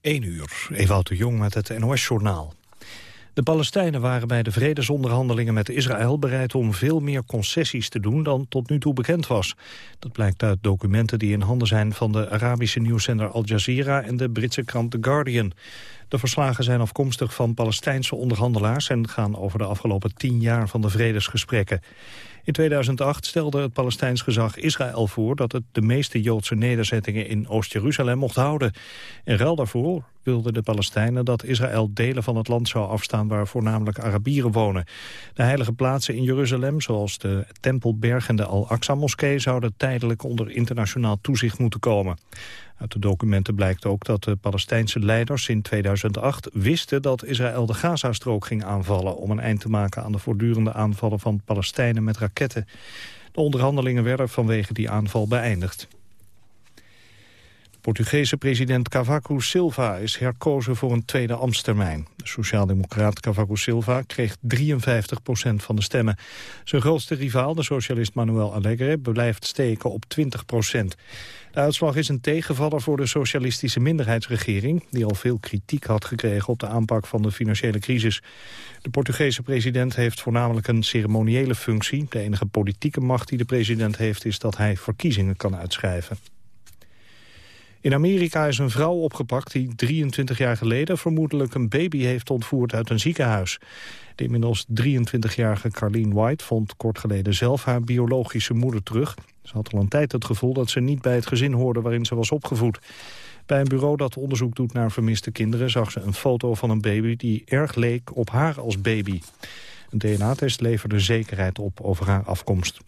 1 uur, Ewout de Jong met het NOS-journaal. De Palestijnen waren bij de vredesonderhandelingen met Israël bereid om veel meer concessies te doen dan tot nu toe bekend was. Dat blijkt uit documenten die in handen zijn van de Arabische nieuwszender Al Jazeera en de Britse krant The Guardian. De verslagen zijn afkomstig van Palestijnse onderhandelaars en gaan over de afgelopen tien jaar van de vredesgesprekken. In 2008 stelde het Palestijns gezag Israël voor dat het de meeste Joodse nederzettingen in Oost-Jeruzalem mocht houden. In ruil daarvoor wilden de Palestijnen dat Israël delen van het land zou afstaan waar voornamelijk Arabieren wonen. De heilige plaatsen in Jeruzalem, zoals de Tempelberg en de Al-Aqsa-moskee, zouden tijdelijk onder internationaal toezicht moeten komen. Uit de documenten blijkt ook dat de Palestijnse leiders in 2008 wisten dat Israël de Gazastrook ging aanvallen om een eind te maken aan de voortdurende aanvallen van Palestijnen met raketten. De onderhandelingen werden vanwege die aanval beëindigd. Portugese president Cavaco Silva is herkozen voor een tweede ambtstermijn. De sociaaldemocraat Cavaco Silva kreeg 53% van de stemmen. Zijn grootste rivaal, de socialist Manuel Alegre, blijft steken op 20% De uitslag is een tegenvaller voor de socialistische minderheidsregering... die al veel kritiek had gekregen op de aanpak van de financiële crisis. De Portugese president heeft voornamelijk een ceremoniële functie. De enige politieke macht die de president heeft is dat hij verkiezingen kan uitschrijven. In Amerika is een vrouw opgepakt die 23 jaar geleden vermoedelijk een baby heeft ontvoerd uit een ziekenhuis. De inmiddels 23-jarige Carleen White vond kort geleden zelf haar biologische moeder terug. Ze had al een tijd het gevoel dat ze niet bij het gezin hoorde waarin ze was opgevoed. Bij een bureau dat onderzoek doet naar vermiste kinderen zag ze een foto van een baby die erg leek op haar als baby. Een DNA-test leverde zekerheid op over haar afkomst.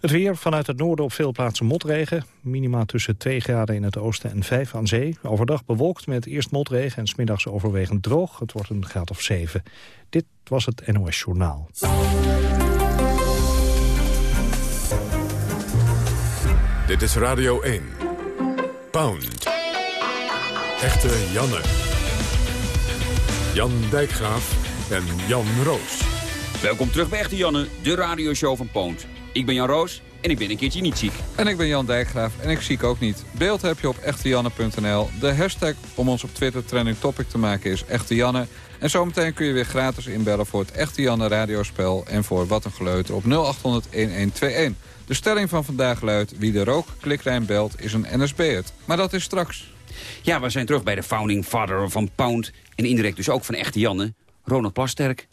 Het weer vanuit het noorden op veel plaatsen motregen. Minima tussen 2 graden in het oosten en 5 aan zee. Overdag bewolkt met eerst motregen en smiddags overwegend droog. Het wordt een graad of 7. Dit was het NOS Journaal. Dit is Radio 1. Pound. Echte Janne. Jan Dijkgraaf en Jan Roos. Welkom terug bij Echte Janne, de radioshow van Poont. Ik ben Jan Roos en ik ben een keertje niet ziek. En ik ben Jan Dijkgraaf en ik ziek ook niet. Beeld heb je op echtejanne.nl. De hashtag om ons op Twitter trending topic te maken is Echte Janne. En zometeen kun je weer gratis inbellen voor het Echte Janne radiospel... en voor Wat een Geleuter op 0800-1121. De stelling van vandaag luidt... wie de rookklikrijn belt is een NSB'er. Maar dat is straks. Ja, we zijn terug bij de founding father van Pound... en indirect dus ook van Echte Janne, Ronald Plasterk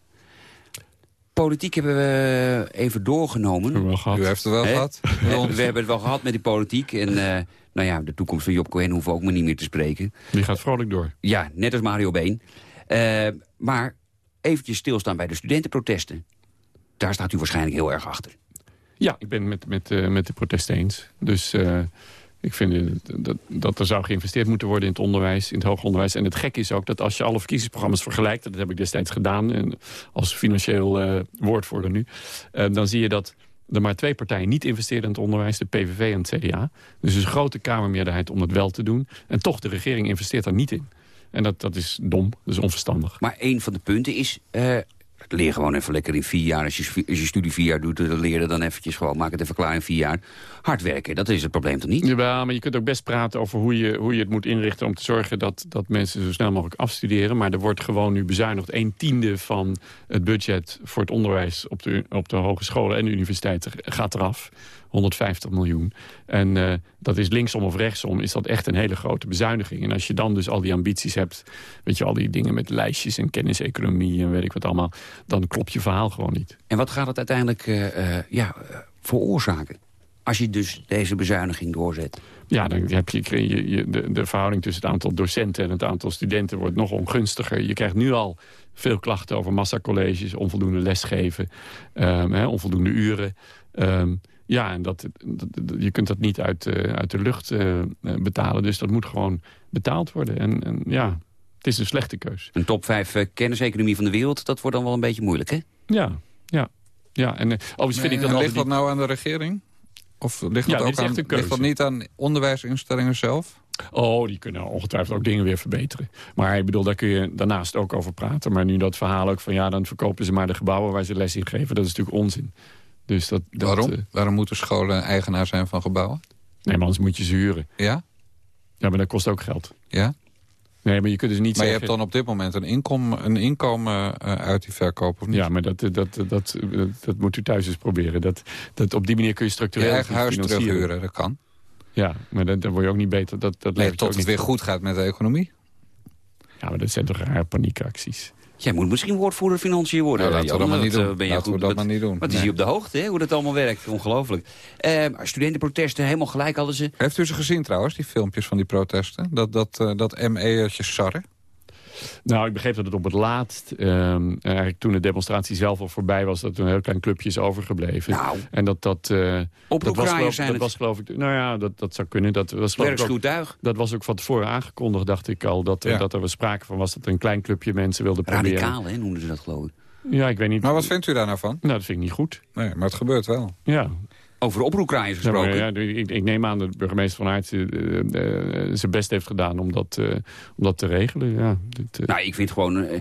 politiek hebben we even doorgenomen. U heeft het wel gehad. we hebben het wel gehad met die politiek. En uh, nou ja, de toekomst van Job Cohen hoeven we ook maar niet meer te spreken. Die gaat vrolijk door. Ja, net als Mario Been. Uh, maar eventjes stilstaan bij de studentenprotesten. Daar staat u waarschijnlijk heel erg achter. Ja, ik ben met, met, uh, met de protesten eens. Dus ik vind dat, dat er zou geïnvesteerd moeten worden in het onderwijs, in het hoger onderwijs. En het gek is ook dat als je alle verkiezingsprogramma's vergelijkt... dat heb ik destijds gedaan en als financieel uh, woordvoerder nu... Uh, dan zie je dat er maar twee partijen niet investeren in het onderwijs, de PVV en het CDA. Dus een grote kamermeerderheid om het wel te doen. En toch, de regering investeert daar niet in. En dat, dat is dom, dat is onverstandig. Maar een van de punten is, uh, leer gewoon even lekker in vier jaar. Als je, als je studie vier jaar doet, dan leer je dan eventjes gewoon. Maak het even klaar in vier jaar. Hard werken, dat is het probleem toch niet? Ja, maar je kunt ook best praten over hoe je, hoe je het moet inrichten... om te zorgen dat, dat mensen zo snel mogelijk afstuderen. Maar er wordt gewoon nu bezuinigd. Een tiende van het budget voor het onderwijs op de, op de hogescholen en de universiteiten gaat eraf. 150 miljoen. En uh, dat is linksom of rechtsom, is dat echt een hele grote bezuiniging. En als je dan dus al die ambities hebt, weet je, al die dingen met lijstjes en kenniseconomie en weet ik wat allemaal, dan klopt je verhaal gewoon niet. En wat gaat het uiteindelijk uh, uh, ja, veroorzaken? Als je dus deze bezuiniging doorzet. Ja, dan heb je, je, je de, de, verhouding tussen het aantal docenten en het aantal studenten wordt nog ongunstiger. Je krijgt nu al veel klachten over massacolleges, onvoldoende lesgeven, um, hè, onvoldoende uren. Um, ja, en dat, je kunt dat niet uit, uh, uit de lucht uh, betalen. Dus dat moet gewoon betaald worden. En, en, ja, het is een slechte keus. Een top 5 uh, kenniseconomie van de wereld, dat wordt dan wel een beetje moeilijk, hè? Ja, ja. ja en, overigens vind ik dat ligt dat nou aan de regering? Of ligt dat, ook aan, ligt dat niet aan onderwijsinstellingen zelf? Oh, die kunnen ongetwijfeld ook dingen weer verbeteren. Maar ik bedoel, daar kun je daarnaast ook over praten. Maar nu dat verhaal ook van ja, dan verkopen ze maar de gebouwen waar ze les in geven. Dat is natuurlijk onzin. Dus dat, Waarom? Uh, Waarom moeten scholen eigenaar zijn van gebouwen? Nee, maar anders moet je ze huren. Ja? Ja, maar dat kost ook geld. Ja? Nee, maar je kunt dus niet Maar je hebt dan op dit moment een inkomen, een inkomen eh, uit die verkoop, of niet? Ja, maar dat, dat, dat, dat, dat moet u thuis eens proberen. Dat, dat, op die manier kun je Je structureel eigen huis terughuren, dat kan. Ja, maar dan, dan word je ook niet beter. Dat, dat Nee, je tot het weer goed gaat met de economie. Ja, maar dat zijn toch rare paniekacties. Jij moet misschien woordvoerder financiën worden. Nou, laten we dat maar niet doen. Ben je Laten we dat maar niet doen. Wat is Nee. hij op de hoogte, hè, hoe dat allemaal werkt? Ongelooflijk. Eh, studentenprotesten, helemaal gelijk hadden ze. Heeft u ze gezien trouwens, die filmpjes van die protesten? Dat, dat, eh, dat ME'ertje sarren? Nou, ik begreep dat het op het laatst, ehm, eigenlijk toen de demonstratie zelf al voorbij was... dat er een heel klein clubje is overgebleven. Nou. En dat dat... eh, dat was, geloof, zijn dat het. was geloof ik... Nou ja, dat, dat zou kunnen. Dat was geloof ik ook, dat was ook van tevoren aangekondigd, dacht ik al. Dat, er- Ja. dat er was sprake van was dat een klein clubje mensen wilde proberen. Radicaal, hè, noemden ze dat geloof ik. Ja, ik weet niet. Maar wat vindt u daar nou van? Nou, dat vind ik niet goed. Nee, maar het gebeurt wel. Ja, Over oproepkraaiers maar gesproken. ja, ik, ik neem aan dat de burgemeester van Aert eh, eh, zijn best heeft gedaan om dat, eh, om dat te regelen. Ja, dit, eh, Nou, ik vind gewoon, eh,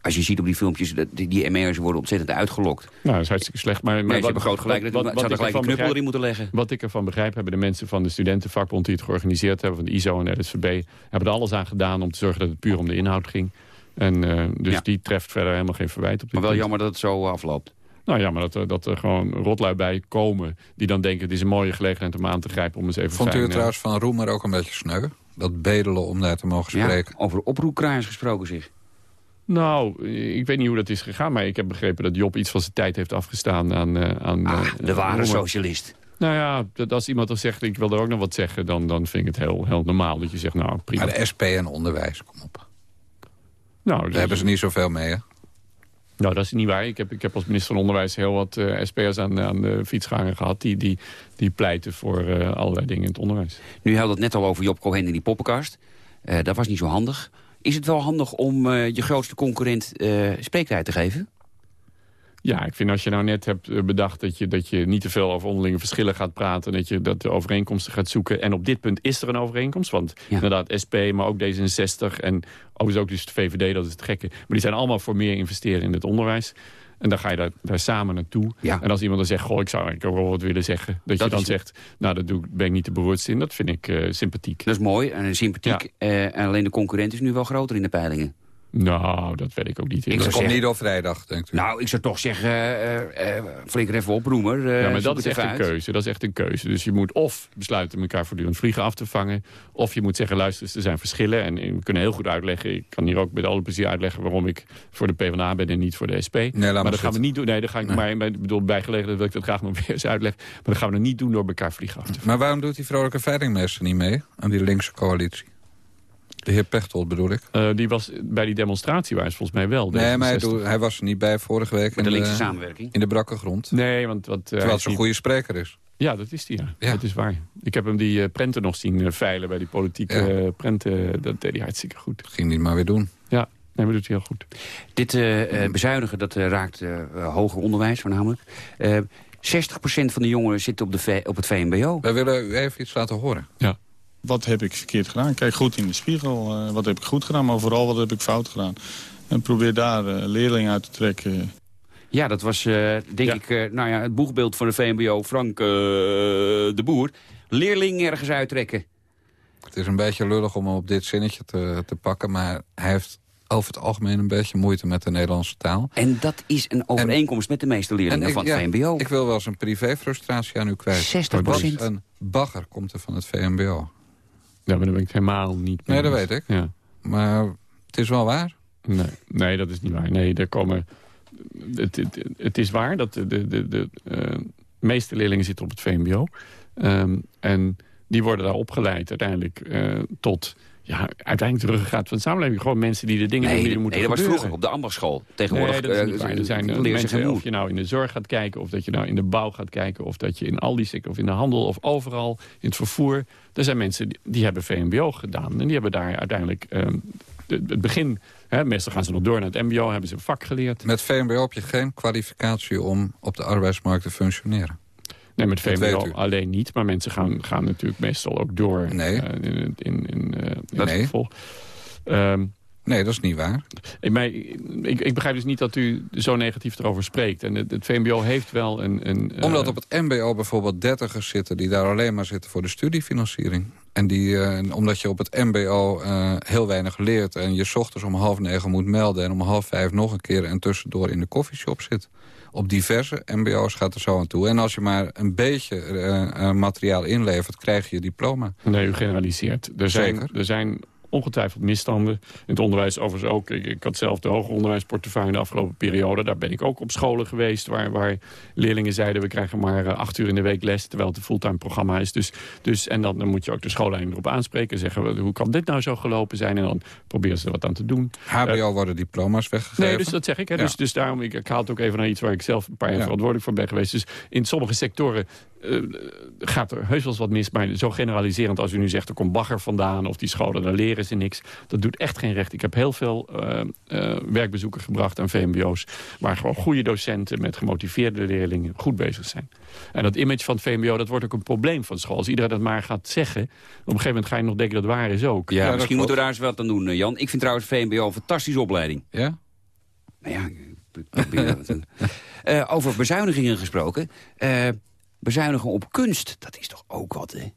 als je ziet op die filmpjes, dat die, die ME'ers worden ontzettend uitgelokt. nou, dat is hartstikke slecht. Maar, maar Maar ze hebben groot gelijk, wat- dat wat- gelijk een knuppel erin moeten leggen. Wat ik ervan begrijp, hebben de mensen van de studentenvakbond die het georganiseerd hebben, van de ISO en de LSVB, hebben er alles aan gedaan om te zorgen dat het puur om de inhoud ging. En eh, dus Ja. die treft verder helemaal geen verwijt op Maar wel punt. jammer dat het zo afloopt. Nou ja, maar dat, er- dat er gewoon rotlui bij komen die dan denken het is een mooie gelegenheid om aan te grijpen om eens even Vond u het eh, trouwens van Roemer ook een beetje sneu? Dat bedelen om daar te mogen Ja, spreken. over oproepkraaiers gesproken zich. Nou, ik weet niet hoe dat is gegaan, maar ik heb begrepen dat Job iets van zijn tijd heeft afgestaan aan... eh, aan Ah, eh, de ware Roemer. socialist. Nou ja, dat als iemand dan zegt, ik wil er ook nog wat zeggen... dan, dan vind ik het heel, heel normaal dat je zegt, nou prima. Maar de SP en onderwijs, kom op. nou, Daar hebben ze niet zoveel mee, hè? Nou, dat is niet waar. Ik heb, ik heb als minister van Onderwijs heel wat eh SP'ers aan, aan de fiets gehangen gehad... die, die, die pleiten voor eh, allerlei dingen in het onderwijs. Nu hadden we het net al over Job Cohen in die poppenkast. Eh, dat was niet zo handig. Is het wel handig om je grootste concurrent spreektijd te geven? Ja, ik vind als je nou net hebt eh, bedacht dat je, dat je niet te veel over onderlinge verschillen gaat praten... dat je dat de overeenkomsten gaat zoeken. En op dit punt is er een overeenkomst. Want Ja. inderdaad SP, maar ook D66 en overigens ook dus de VVD, dat is het gekke. Maar die zijn allemaal voor meer investeren in het onderwijs. En dan ga je daar, daar samen naartoe. Ja. En als iemand dan zegt, goh, ik zou eigenlijk ook wel wat willen zeggen... dat, Dat je dan is- zegt, nou, dat doe, ik- ben ik niet de beroerdste in. Dat vind ik eh, sympathiek. Dat is mooi en sympathiek. Eh, en alleen de concurrent is nu wel groter in de peilingen. Nou, dat weet ik ook niet. Ik Dat komt niet op vrijdag, denkt u? Nou, ik zou toch zeggen, eh eh flikker even op, Roemer. eh, Ja, maar dat is echt een uit. keuze. Dat is echt een keuze. Dus je moet of besluiten elkaar voortdurend vliegen af te vangen. Of je moet zeggen, luister, eens, er zijn verschillen. En we kunnen heel goed uitleggen. Ik kan hier ook met alle plezier uitleggen waarom ik voor de PvdA ben en niet voor de SP. laat maar maar dat gaan we niet doen. Nee, dat ga ik Nee. maar bij, ik bedoel, bij gelegenheid wil ik dat graag nog weer eens uitleggen. Maar dat gaan we er niet doen door elkaar vliegen af te vangen. Maar waarom doet die vrolijke veilingmeester niet mee aan die linkse coalitie? De heer Pechtold bedoel ik. Eh, die was bij die demonstratie waar is volgens mij wel. Nee, maar hij, D66. doet- hij was er niet bij vorige week Met de in linkse de, samenwerking. in de brakke grond. Nee, want wat, eh, Terwijl hij het zo'n niet- goede spreker is. Ja, dat is die, ja. Ja. Dat is waar. Ik heb hem die eh, prenten nog zien veilen bij die politieke Ja. prenten. Dat deed hij hartstikke goed. Ging niet maar weer doen. Ja, nee, maar doet hij heel goed. Dit bezuinigen dat, raakt hoger onderwijs voornamelijk. Eh 60% van de jongeren zit op, de V- op het VMBO. Wij willen u even iets laten horen. Wat heb ik verkeerd gedaan? Kijk goed in de spiegel. eh, wat heb ik goed gedaan, maar vooral wat heb ik fout gedaan? En probeer daar eh, leerlingen uit te trekken. Ja, dat was eh, denk Ja. ik eh, nou ja, het boegbeeld van de VMBO, Frank eh, de Boer. Leerling ergens uittrekken. Het is een beetje lullig om hem op dit zinnetje te, te pakken... maar hij heeft over het algemeen een beetje moeite met de Nederlandse taal. En dat is een overeenkomst met de meeste leerlingen ik- van het ja, VMBO. Ik wil wel eens een privé-frustratie aan u kwijt. 60 Wat een bagger komt er van het VMBO. Ja, maar daar ben ik helemaal niet Nee, dat weet ik. Ja. Maar het is wel waar. Nee, nee, dat is niet waar. Nee, er komen... Het, het, het is waar dat de, de, de, de eh, meeste leerlingen zitten op het VMBO. Ehm, en die worden daar opgeleid uiteindelijk eh, tot... Ja, uiteindelijk de ruggengraat van de samenleving. Gewoon mensen die de dingen doen Nee, die er nee, moeten dat was vroeger op de ambachtschool. Tegenwoordig Nee, dat is eh, niet waar. Er zijn eh, mensen, of je nou in de zorg gaat kijken... of dat je nou in de bouw gaat kijken... of dat je in al die of in de handel of overal in het vervoer... er zijn mensen die, die hebben VMBO gedaan. En die hebben daar uiteindelijk ehm, de- het begin... Hè, meestal gaan ze nog door naar het mbo, hebben ze een vak geleerd. Met VMBO heb je geen kwalificatie om op de arbeidsmarkt te functioneren. Nee, met Dat VMBO alleen niet. Maar mensen gaan, gaan natuurlijk meestal ook door Nee. eh, in, in, in, eh, het Nee. vervolg. Ehm, Nee, dat is niet waar. ik, maar, ik, ik begrijp dus niet dat u zo negatief erover spreekt. En het, het VMBO heeft wel een... een eh, Omdat op het mbo bijvoorbeeld dertigers zitten... die daar alleen maar zitten voor de studiefinanciering. En die, omdat je op het mbo heel weinig leert... en je 's ochtends om half negen moet melden... en om half vijf nog een keer en tussendoor in de koffieshop zit. Op diverse mbo's gaat er zo aan toe. En als je maar een beetje eh, eh, materiaal inlevert, krijg je je diploma. Nee, u generaliseert. Er zijn, Zeker. er zijn ongetwijfeld misstanden. In het onderwijs overigens ook. Ik, ik had zelf de hoger onderwijsportefeuille in de afgelopen periode. Daar ben ik ook op scholen geweest waar, waar leerlingen zeiden... we krijgen maar eh, acht uur in de week les, terwijl het een fulltime programma is. Dus, dus, en dan, dan moet je ook de schoolleiding erop aanspreken. en Zeggen, hoe kan dit nou zo gelopen zijn? En dan proberen ze er wat aan te doen. HBO worden diploma's weggegeven. Nee, dus dat zeg ik. Hè. Ja. Dus, dus daarom, ik, ik haal het ook even naar iets waar ik zelf een paar jaar Ja. verantwoordelijk voor ben geweest. Dus in sommige sectoren eh, gaat er heus wel eens wat mis. Maar zo generaliserend als u nu zegt, er komt bagger vandaan... of die scholen, daar leren ze niks. Dat doet echt geen recht. Ik heb heel veel eh, eh, werkbezoeken gebracht aan VMBO's... waar gewoon goede docenten met gemotiveerde leerlingen goed bezig zijn. En dat image van het VMBO, dat wordt ook een probleem van school. Als iedereen dat maar gaat zeggen... op een gegeven moment ga je nog denken dat het waar is ook. Ja, dat misschien klopt. moeten we daar eens wat aan doen, eh, Jan. Ik vind trouwens VMBO een fantastische opleiding. Ja? Nou ja, ik probeer te- Eh, over bezuinigingen gesproken. Eh, bezuinigen op kunst, dat is toch ook wat, hè?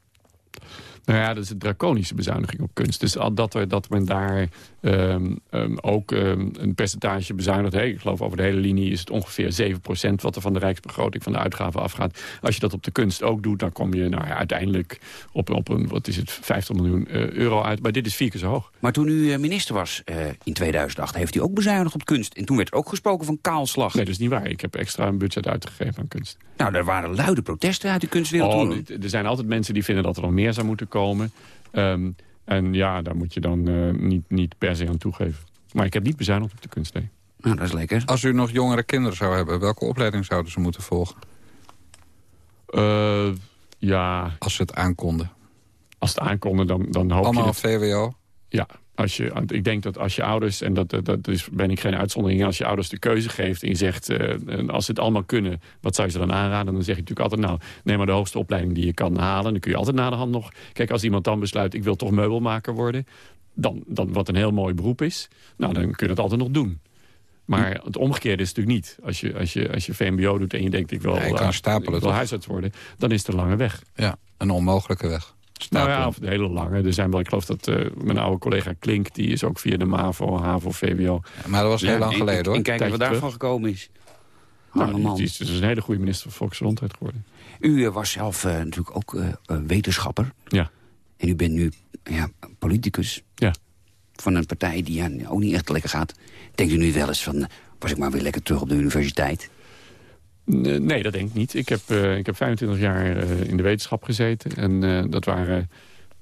Nou ja, dat is een draconische bezuiniging op kunst. Dus al dat, er, dat men daar ehm, ehm, ook ehm, een percentage bezuinigt. Hey, ik geloof over de hele linie is het ongeveer 7% wat er van de rijksbegroting van de uitgaven afgaat. Als je dat op de kunst ook doet, dan kom je nou ja, uiteindelijk op, op een, wat is het, 50 miljoen eh, euro uit. Maar dit is vier keer zo hoog. Maar toen u eh, minister was eh, in 2008, heeft u ook bezuinigd op kunst. En toen werd er ook gesproken van kaalslag. Nee, dat is niet waar. Ik heb extra een budget uitgegeven aan kunst. Nou, er waren luide protesten uit de kunstwereld Oh, toen. er zijn altijd mensen die vinden dat er nog meer zou moeten komen. Ehm, en ja, daar moet je dan eh, niet, niet per se aan toegeven. Maar ik heb niet bezuinigd op de kunst, nee. Nou, dat is lekker. Als u nog jongere kinderen zou hebben, welke opleiding zouden ze moeten volgen? Eh, ja, Als ze het aankonden. als het aankomt, dan, dan hoop Allemaal je... Dat, VWO? ja, als je, ik denk dat als je ouders, en dat, dat, is, ben ik geen uitzondering... als je ouders de keuze geeft en je zegt... eh, als ze het allemaal kunnen, wat zou je ze dan aanraden? Dan zeg je natuurlijk altijd, nou, neem maar de hoogste opleiding die je kan halen. Dan kun je altijd na de hand nog... Kijk, als iemand dan besluit, ik wil toch meubelmaker worden... Dan, dan wat een heel mooi beroep is, nou, dan kun je dat altijd nog doen. Maar het omgekeerde is natuurlijk niet. Als je, als je, als je VMBO doet en je denkt, ik wil, Ja, je kan eh, stapelen, ik wil huisarts worden... dan is het een lange weg. Ja, een onmogelijke weg. Nou ja, of de hele lange. Er zijn wel, ik geloof dat eh, mijn oude collega Klink... die is ook via de MAVO, HAVO, VWO. Ja, maar dat was heel Ja, lang en- geleden, en- hoor. En kijk wat daarvan gekomen is. Nou, die is dus een hele goede minister van Volksgezondheid geworden. U eh, was zelf eh, natuurlijk ook wetenschapper. Ja. En u bent nu ja, politicus Ja. van een partij die ja, ook niet echt lekker gaat. Denkt u nu wel eens van, was ik maar weer lekker terug op de universiteit? Nee, dat denk ik niet. Ik heb, eh, ik heb 25 jaar eh, in de wetenschap gezeten. En eh, dat waren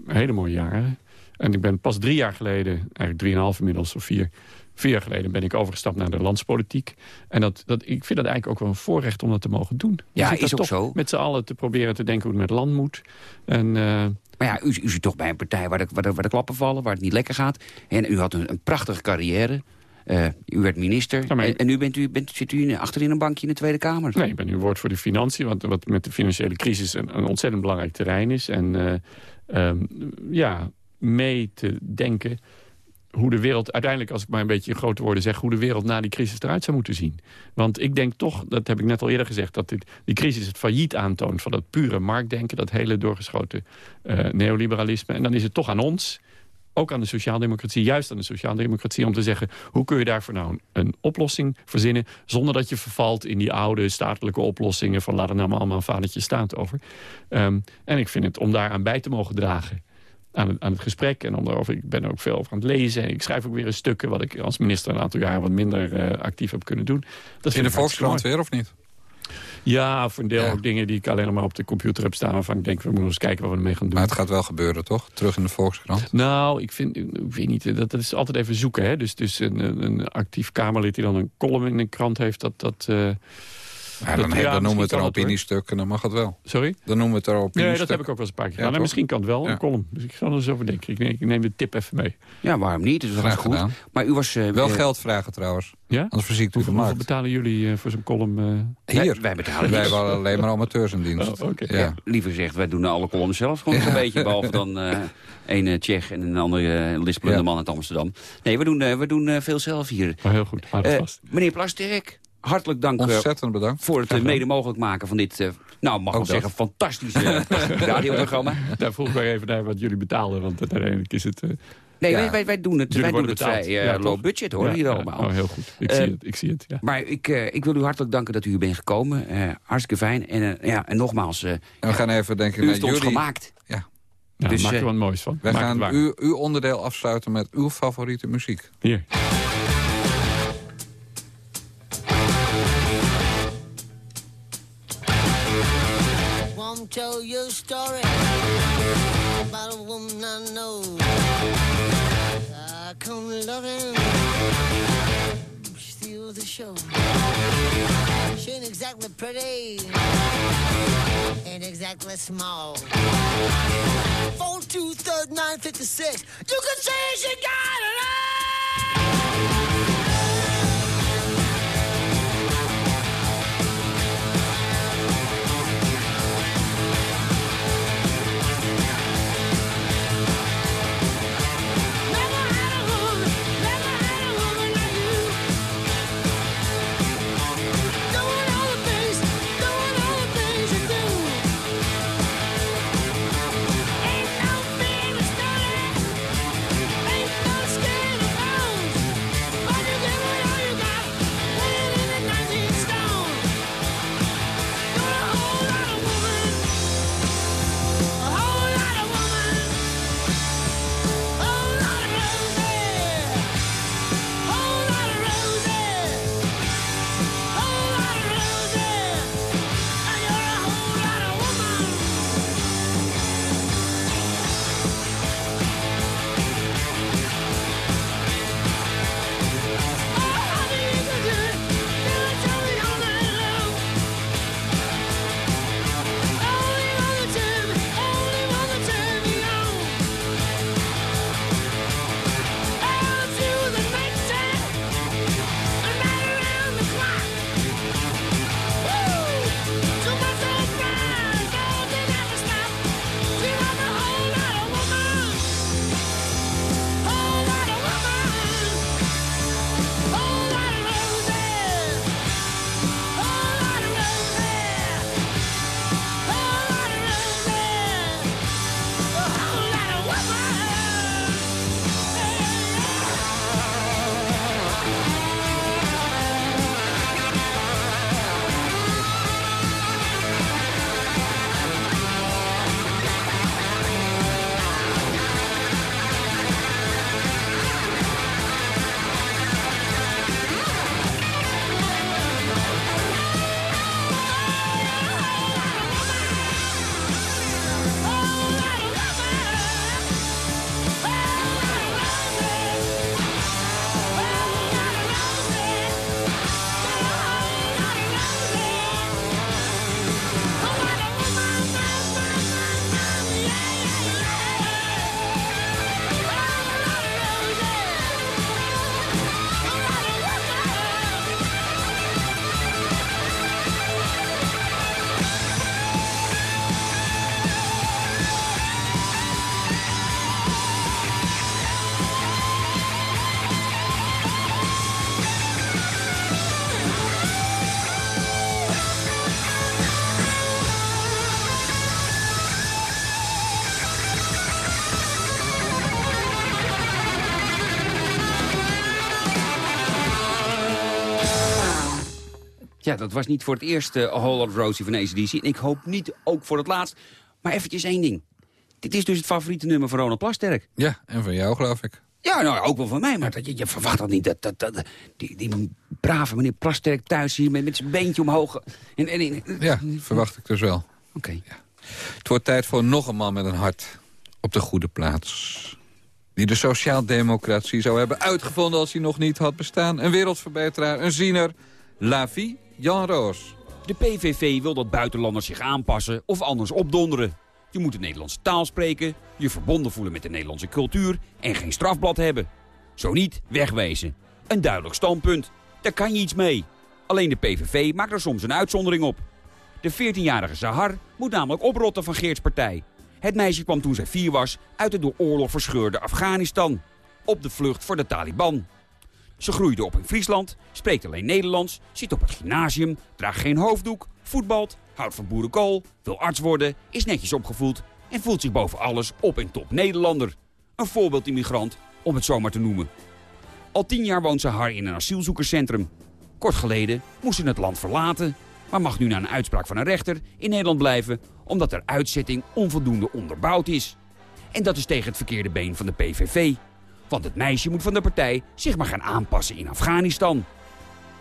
hele mooie jaren. En ik ben pas drie jaar geleden, eigenlijk drieënhalf inmiddels, of vier... Vier jaar geleden ben ik overgestapt naar de landspolitiek. En dat, dat, ik vind dat eigenlijk ook wel een voorrecht om dat te mogen doen. Ja, is ook toch zo. Met z'n allen te proberen te denken hoe het met land moet. En Maar ja, u, u zit toch bij een partij waar de, waar, de, waar de klappen vallen, waar het niet lekker gaat. En u had een, een prachtige carrière. Eh, u werd minister. Ja, en, en nu bent u, bent, zit u achterin een bankje in de Tweede Kamer. Nee, ik ben nu woord voor de financiën, wat, wat met de financiële crisis een, een ontzettend belangrijk terrein is. En eh, ehm, ja, mee te denken hoe de wereld, uiteindelijk als ik maar een beetje in grote woorden zeg... hoe de wereld na die crisis eruit zou moeten zien. Want ik denk toch, dat heb ik net al eerder gezegd... dat dit, die crisis het failliet aantoont van dat pure marktdenken... dat hele doorgeschoten eh, neoliberalisme. En dan is het toch aan ons ook aan de sociaaldemocratie, juist aan de sociaaldemocratie... om te zeggen, hoe kun je daarvoor nou een, een oplossing verzinnen... zonder dat je vervalt in die oude statelijke oplossingen... van laat er nou maar allemaal een vadertje staat over. Ehm, en ik vind het om daaraan bij te mogen dragen... Aan het, aan het gesprek en om daarover, ik ben er ook veel over aan het lezen... en ik schrijf ook weer eens stukken... wat ik als minister een aantal jaren wat minder eh, actief heb kunnen doen. Dat In de Volkskrant weer, of niet? Ja, voor een deel Ja. ook dingen die ik alleen maar op de computer heb staan... waarvan ik denk, we moeten eens kijken wat we ermee gaan doen. Maar het gaat wel gebeuren, toch? Terug in de Volkskrant. Nou, ik vind, ik weet niet, dat, dat is altijd even zoeken. Hè? Dus, dus een, een, een actief Kamerlid die dan een column in een krant heeft, dat... dat eh, Ja, Dat- dan, ja, dan noemen we het een opiniestuk en dan mag het wel. sorry? Dan noemen we het er een opiniestuk. Nee, dat heb ik ook wel eens een paar keer Ja, misschien kan het wel, Ja. een column. Dus ik zal er eens over denken. Ik neem, ik neem de tip even mee. Ja, waarom niet? Dus dat was Graag goed. gedaan. Maar u was... eh, Wel eh, geld vragen trouwens. Ja? Anders verziekt u de Hoeveel, hoeveel markt. betalen jullie eh, voor zo'n column? eh? Hier. Wij, wij betalen Wij hebben alleen maar amateurs in dienst. Oh, oké. Ja. Liever gezegd, wij doen alle columns zelf gewoon een beetje. Behalve dan eh een Tsjech en een andere uh, lispelende Ja. man uit Amsterdam. Nee, we doen, we doen veel zelf hier. Oh, heel goed, houd het Eh, vast. meneer Plasterk, hartelijk dank eh, Ontzettend bedankt. voor het eh, mede mogelijk maken van dit... eh, nou, mag wel zeggen, fantastische radioprogramma. Daar vroeg ik even naar wat jullie betalen, want uiteindelijk is het... Nee, Ja. wij, wij, wij doen het, Jullie wij doen het vrij Ja, low budget hoor, ja, hier ja. allemaal. Oh, heel goed. Ik zie het, ik zie het, ja. Maar ik, ik wil u hartelijk danken dat u hier bent gekomen. Hartstikke fijn. En, ja, en nogmaals, En we gaan even denken naar jullie. gemaakt. Nou, dus, maak er wat moois van. Wij Maak gaan uw, uw onderdeel afsluiten met uw favoriete muziek. Hier. Tell you a story about a woman I know. I come loving, steal the show. She ain't exactly pretty, ain't exactly small. Four two third nine fifty six. You can say she got it all. Ja, dat was niet voor het eerst eh, A Whole Lot Rosie van ACDC. En ik hoop niet ook voor het laatst. Maar eventjes één ding. Dit is dus het favoriete nummer van Ronald Plasterk. Ja, en van jou geloof ik. Ja, nou, ook wel van mij, maar dat, je, je verwacht dat niet. Dat, dat, dat, die, die brave meneer Plasterk thuis hier met, met zijn beentje omhoog. En, en, en- Ja, verwacht ik dus wel. Oké. Het wordt tijd voor nog een man met een hart op de goede plaats. Die de sociaaldemocratie zou hebben uitgevonden als hij nog niet had bestaan. Een wereldverbeteraar, een ziener. La Jan Roos. De PVV wil dat buitenlanders zich aanpassen of anders opdonderen. Je moet de Nederlandse taal spreken, je verbonden voelen met de Nederlandse cultuur en geen strafblad hebben. Zo niet, wegwezen. Een duidelijk standpunt. Daar kan je iets mee. Alleen de PVV maakt er soms een uitzondering op. De 14-jarige Zahar moet namelijk oprotten van Geerts partij. Het meisje kwam toen zij vier was uit het door oorlog verscheurde Afghanistan. Op de vlucht voor de Taliban. Ze groeide op in Friesland, spreekt alleen Nederlands, zit op het gymnasium, draagt geen hoofddoek, voetbalt, houdt van boerenkool, wil arts worden, is netjes opgevoed en voelt zich boven alles op en top Nederlander. Een voorbeeldimmigrant, om het zomaar te noemen. Al tien jaar woont ze haar in een asielzoekerscentrum. Kort geleden moest ze het land verlaten, maar mag nu na een uitspraak van een rechter in Nederland blijven omdat haar uitzetting onvoldoende onderbouwd is. En dat is tegen het verkeerde been van de PVV. Want het meisje moet van de partij zich maar gaan aanpassen in Afghanistan.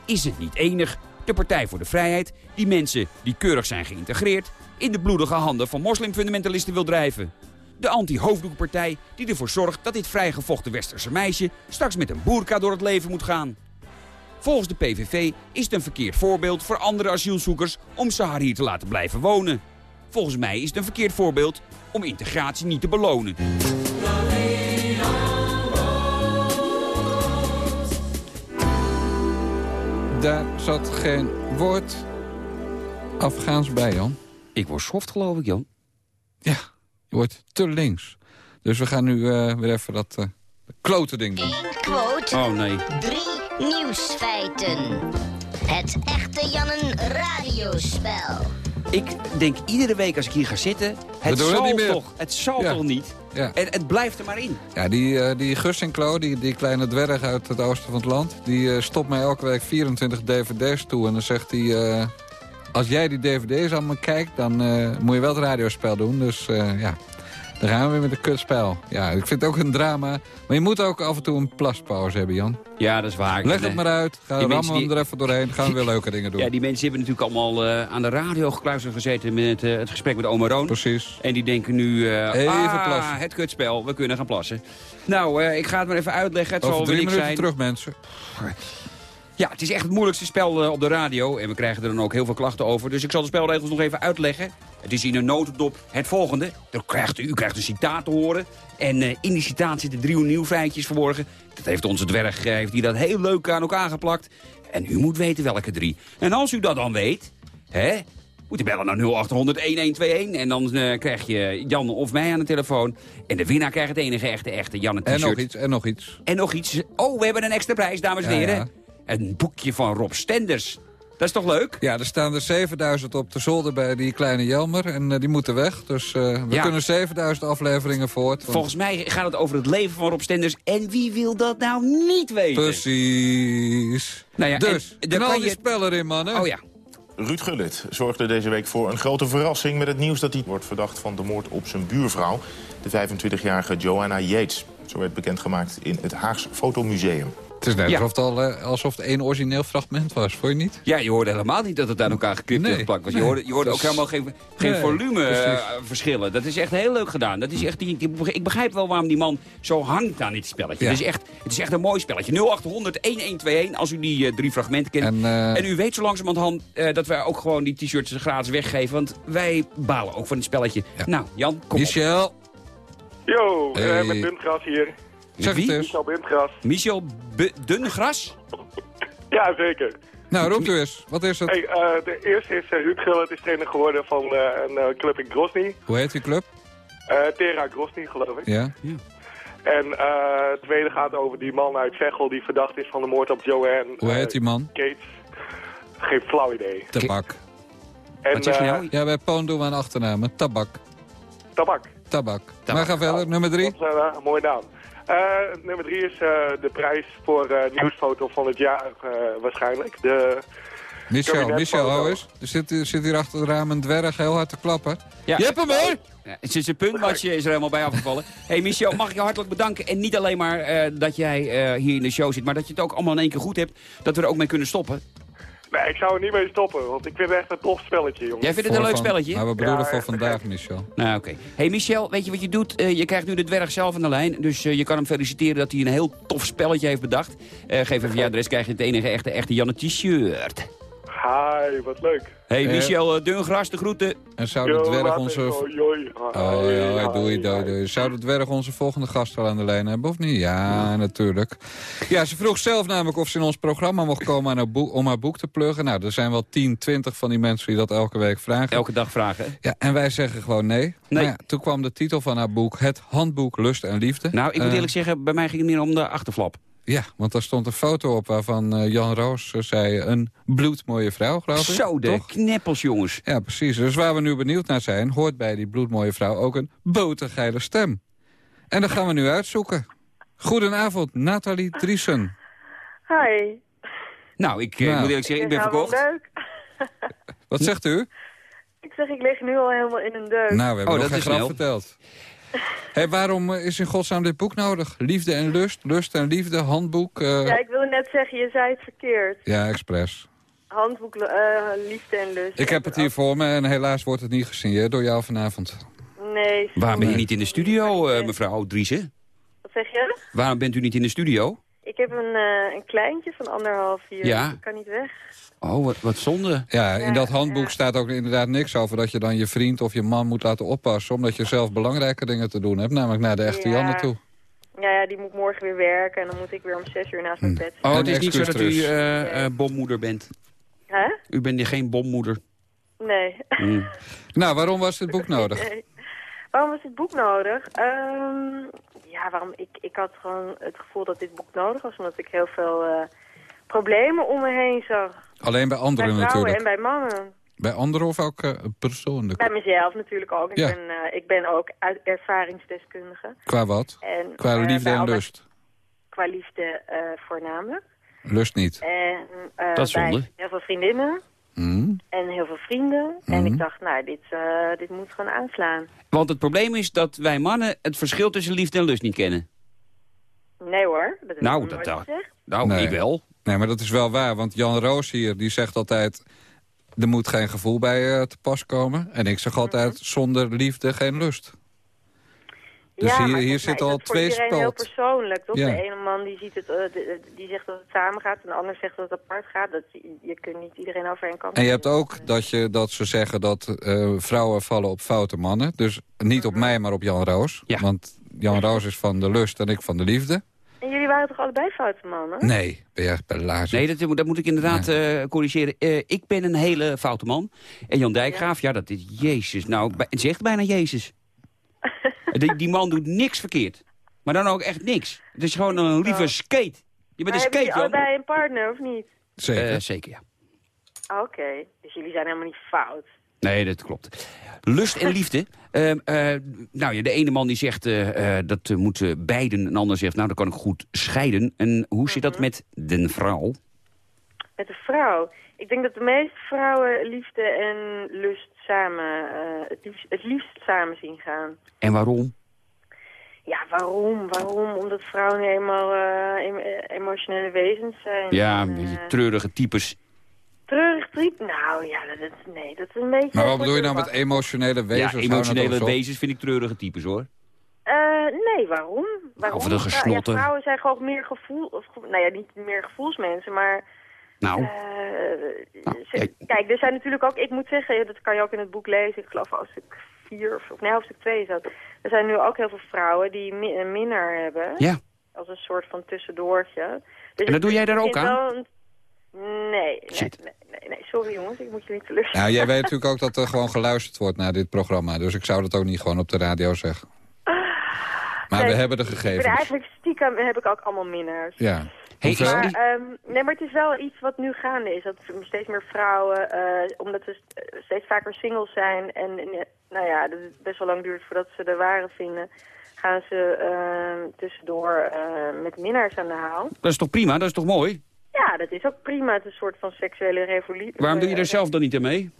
Is het niet enig, de Partij voor de Vrijheid, die mensen die keurig zijn geïntegreerd... in de bloedige handen van moslimfundamentalisten wil drijven? De anti-hoofddoekpartij die ervoor zorgt dat dit vrijgevochten westerse meisje... straks met een boerka door het leven moet gaan. Volgens de PVV is het een verkeerd voorbeeld voor andere asielzoekers... om ze haar hier te laten blijven wonen. Volgens mij is het een verkeerd voorbeeld om integratie niet te belonen. Daar zat geen woord Afghaans bij, Jan. Ik word soft, geloof ik, Jan. Ja, je wordt te links. Dus we gaan nu eh, weer even dat eh klote ding doen. Eén quote, Oh nee. drie nieuwsfeiten. Het echte Jannen radiospel. Ik denk iedere week als ik hier ga zitten... Het zal niet toch, het zal Ja. toch niet? Ja. En het blijft er maar in. Ja, die, eh die Gus en Klo, die, die kleine dwerg uit het oosten van het land... die eh, stopt mij elke week 24 dvd's toe. En dan zegt hij... eh, als jij die dvd's allemaal kijkt, dan moet je wel het radiospel doen. Dus ja, dan gaan we weer met een kutspel. Ja, ik vind het ook een drama. Maar je moet ook af en toe een plaspauze hebben, Jan. Ja, dat is waar. Leg het maar uit. Ga die- hem er even doorheen. Gaan we weer leuke dingen doen. Ja, die mensen hebben natuurlijk allemaal eh, aan de radio gekluisterd gezeten... met eh, het gesprek met oma Roon. Precies. En die denken nu... eh, Even ah, plassen. het kutspel, we kunnen gaan plassen. Nou, ik ga het maar even uitleggen. Het zal Over wel drie minuten zijn. terug, mensen. Ja, het is echt het moeilijkste spel eh, op de radio. En we krijgen er dan ook heel veel klachten over. Dus ik zal de spelregels nog even uitleggen. Het is in een notendop het volgende. Dan krijgt u, u krijgt een citaat te horen. En eh, in die citaat zitten drie nieuw feitjes verborgen. Dat heeft onze dwerg eh, heeft die dat heel leuk aan elkaar geplakt. En u moet weten welke drie. En als u dat dan weet, hè, moet u bellen naar 0800-1121. En dan krijg je Jan of mij aan de telefoon. En de winnaar krijgt het enige echte, echte Jan een En t-shirt. nog iets, en nog iets. En nog iets. Oh, we hebben een extra prijs, dames en Ja, heren. ja. Een boekje van Rob Stenders. Dat is toch leuk? Ja, er staan er 7000 op de zolder bij die kleine Jelmer. En eh, die moeten weg. Dus eh, we Ja. kunnen 7000 afleveringen voort. want- Volgens mij gaat het over het leven van Rob Stenders. En wie wil dat nou niet weten? Precies. Nou ja, dus, en dan knal kan die je- spel erin, mannen. Oh ja. Ruud Gullit zorgde deze week voor een grote verrassing... met het nieuws dat hij wordt verdacht van de moord op zijn buurvrouw... de 25-jarige Joanna Yates. Zo werd bekendgemaakt in het Haags Fotomuseum. Het is net Ja. alsof, het al, eh, alsof het één origineel fragment was, vond je niet? Ja, je hoorde helemaal niet dat het aan elkaar geknipt Nee. en geplakt was. Je hoorde, je hoorde ook helemaal geen, geen Nee, volume eh. Dat is echt heel leuk gedaan. Dat is echt, die, die- ik begrijp wel waarom die man zo hangt aan dit spelletje. Ja. Het, is echt, het is echt een mooi spelletje. 0800-1121 als u die eh, drie fragmenten kent. En, En u weet zo langzamerhand uh, dat wij ook gewoon die t-shirts gratis weggeven. Want wij balen ook van het spelletje. Ja. Nou, Jan, kom op. Michel, Yo, eh, Hey. met Buntgras hier. Zeg Wie? het eens. Michel Buntgras. Michel B Dungras? Ja, zeker. Nou, roept u eens. Wat is het? Hey, eh, de eerste is uh, Ruud Gullit is trainer geworden van eh, een eh, club in Grozny. Hoe heet die club? Eh Terra Grozny, geloof ik. Ja. En eh, het tweede gaat over die man uit Veghel die verdacht is van de moord op Joanne Hoe heet die man? Gates. Geen flauw idee. Tabak. En, Wat zeg je eh, nou? Ja, bij Poon doen we een achternaam. Tabak. tabak. Tabak. Maar ga verder, nummer drie. Dat is een eh, mooie naam. Eh, nummer drie is eh, de prijs voor eh, nieuwsfoto van het jaar eh, waarschijnlijk. De, Michel, Michel, hou eens. Er zit, er zit hier achter het raam een dwerg heel hard te klappen. Ja. Je hebt hem hoor! Ja, het is een puntmatje is er helemaal bij afgevallen. hey Michel, mag ik je hartelijk bedanken. En niet alleen maar eh, dat jij eh, hier in de show zit, maar dat je het ook allemaal in één keer goed hebt. Dat we er ook mee kunnen stoppen. Nee, ik zou er niet mee stoppen, want ik vind het echt een tof spelletje, jongen. Jij vindt het een leuk spelletje? Maar we bedoelen Ja, voor vandaag. Michel. Nou, oké. Hey Michel, weet je wat je doet? Eh, je krijgt nu de dwerg zelf aan de lijn. Dus eh, je kan hem feliciteren dat hij een heel tof spelletje heeft bedacht. Eh, geef even je adres, krijg je het enige echte, echte Janne t-shirt. Hi, wat leuk. Hey Eh. Michel uh, Dungras, de groeten. En zou de dwerg onze... Oh ja, doei, doei, doei. Zou de dwerg onze volgende gast wel aan de lijn hebben, of niet? Ja, natuurlijk. Ja, ze vroeg zelf namelijk of ze in ons programma mocht komen aan haar boek- om haar boek te pluggen. Nou, er zijn wel 10, 20 van die mensen die dat elke week vragen. Elke dag vragen. hè? Ja, en wij zeggen gewoon nee. Nee. Maar ja, toen kwam de titel van haar boek, Het Handboek Lust en Liefde. Nou, ik moet Eh, eerlijk zeggen, bij mij ging het meer om de achterflap. Ja, want daar stond een foto op waarvan eh, Jan Roos eh, zei... een bloedmooie vrouw, geloof ik. Zo, de toch? kneppels, jongens. Ja, precies. Dus waar we nu benieuwd naar zijn... hoort bij die bloedmooie vrouw ook een botergeile stem. En dat gaan we nu uitzoeken. Goedenavond, Nathalie Driesen. Hi. Nou, ik eh, Nou. moet eerlijk zeggen, ik ben verkocht. leuk. Wat zegt u? Ik zeg, ik lig nu al helemaal in een deuk. Nou, we hebben Oh, nog dat geen grap verteld. Hey, waarom eh, is in godsnaam dit boek nodig? Liefde en lust, lust en liefde, handboek. eh, Ja, ik wilde net zeggen, je zei het verkeerd. ja, expres. Handboek, eh, liefde en lust. Ik heb het hier voor me en helaas wordt het niet gesigneerd door jou vanavond. Nee. Waarom ben je niet in de studio, mevrouw Driessen? Wat zeg je? Waarom bent u niet in de studio? Ik heb een, eh, een kleintje van anderhalf jaar. Ja. Ik kan niet weg. Oh, wat, wat zonde. Ja, in dat handboek ja. staat ook inderdaad niks over dat je dan je vriend of je man moet laten oppassen. Omdat je zelf belangrijke dingen te doen hebt, namelijk naar de echte Ja. Janne toe. Ja, ja, die moet morgen weer werken en dan moet ik weer om zes uur naast mijn Hm. bed Oh, het is niet zo dat u eh, eh, bommoeder bent. Hè? U bent geen bommoeder. Nee. Hm. Nou, waarom was dit boek nodig? Nee. Waarom was dit boek nodig? Ehm, ja, waarom? Ik, ik had gewoon het gevoel dat dit boek nodig was, omdat ik heel veel eh, problemen om me heen zag. Alleen bij Bij anderen vrouwen natuurlijk. en bij mannen. Bij anderen of ook eh, persoonlijk? Bij mezelf natuurlijk ook. Ik, Ja. ben, eh, ik ben ook uit ervaringsdeskundige. Qua wat? En, Qua eh, liefde bij en lust? Qua liefde eh, voornamelijk. Lust niet. En eh, Dat is bij zonde. heel veel vriendinnen Hm? en heel veel vrienden. En ik dacht, nou, dit, eh, dit moet gewoon aanslaan. Want het probleem is dat wij mannen het verschil tussen liefde en lust niet kennen. Nee hoor, dat Nou, ik dat-. Nou, Nee. ik wel. Nee, maar dat is wel waar. Want Jan Roos hier, die zegt altijd... er moet geen gevoel bij eh, te pas komen. En ik zeg altijd, Mhm. zonder liefde geen lust. Dus ja, hier- hier zit is al dat voor iedereen heel persoonlijk, toch? Ja. De ene man die, ziet het, eh, de- die zegt dat het samen gaat... en de ander zegt dat het apart gaat. Dat, je, je kunt niet iedereen over één kant En je hebt ook dat, je, dat ze zeggen dat eh, vrouwen vallen op foute mannen. Dus niet Mhm. op mij, maar op Jan Roos. Ja. Want Jan Roos is van de lust en ik van de liefde. En jullie waren toch allebei foute mannen? Nee, ben. Nee, dat, dat moet ik inderdaad eh, corrigeren. Eh, ik ben een hele foute man. En Jan Dijkgraaf, ja, dat is Jezus. Nou, het zegt bijna Jezus. die, die man doet niks verkeerd. Maar dan ook echt niks. Het is gewoon een lieve skate. Je bent Maar een skate, Jan. allebei een partner, of niet? Zeker. Eh, zeker, ja. Oké, dus jullie zijn helemaal niet fout. Nee, dat klopt. Lust en liefde. Ehm, eh, nou ja, de ene man die zegt eh, dat moeten beiden. Een ander zegt, nou, dan kan ik goed scheiden. En hoe zit Mhm. dat met de vrouw? Met de vrouw. Ik denk dat de meeste vrouwen liefde en lust samen, het, liefst, het liefst samen zien gaan. En waarom? Ja, waarom? Waarom? Omdat vrouwen eenmaal em- emotionele wezens zijn. Ja, En, een beetje treurige types. Treurig triep? Nou ja, dat, is- nee, dat is een beetje... maar wat bedoel je nou met emotionele wezens? Ja, nou emotionele wezens vind ik treurige types, hoor. Eh, nee, waarom? waarom? Of wat een Nou, gesnotten. Ja, vrouwen zijn gewoon meer gevoel... Of, nou ja, niet meer gevoelsmensen, maar... Nou, eh, Nou, ze- kijk. kijk, er zijn natuurlijk ook... Ik moet zeggen, dat kan je ook in het boek lezen. Ik geloof hoofdstuk 4 of, of nee, hoofdstuk 2 is dat. Er zijn nu ook heel veel vrouwen die een minnaar hebben. ja. Als een soort van tussendoortje. Dus En dat doe jij daar ook aan? wel een- Nee, nee, Shit. nee, nee, nee, sorry jongens, ik moet je niet teleurstellen. Nou, jij weet natuurlijk ook dat er gewoon geluisterd wordt naar dit programma. Dus ik zou dat ook niet gewoon op de radio zeggen. Maar we hebben de Ik ben gegevens. eigenlijk stiekem heb ik ook allemaal minnaars. Ja. Hey? Maar, is- ehm, nee, maar het is wel iets wat nu gaande is. Dat steeds meer vrouwen, eh, omdat ze st- steeds vaker singles zijn... en eh, nou ja, dat het best wel lang duurt voordat ze de ware vinden... gaan ze ehm, tussendoor eh, met minnaars aan de haal. Dat is toch prima? Dat is toch mooi? Ja, dat is ook prima. Het is een soort van seksuele revolutie. Waarom doe je er zelf dan niet aan mee?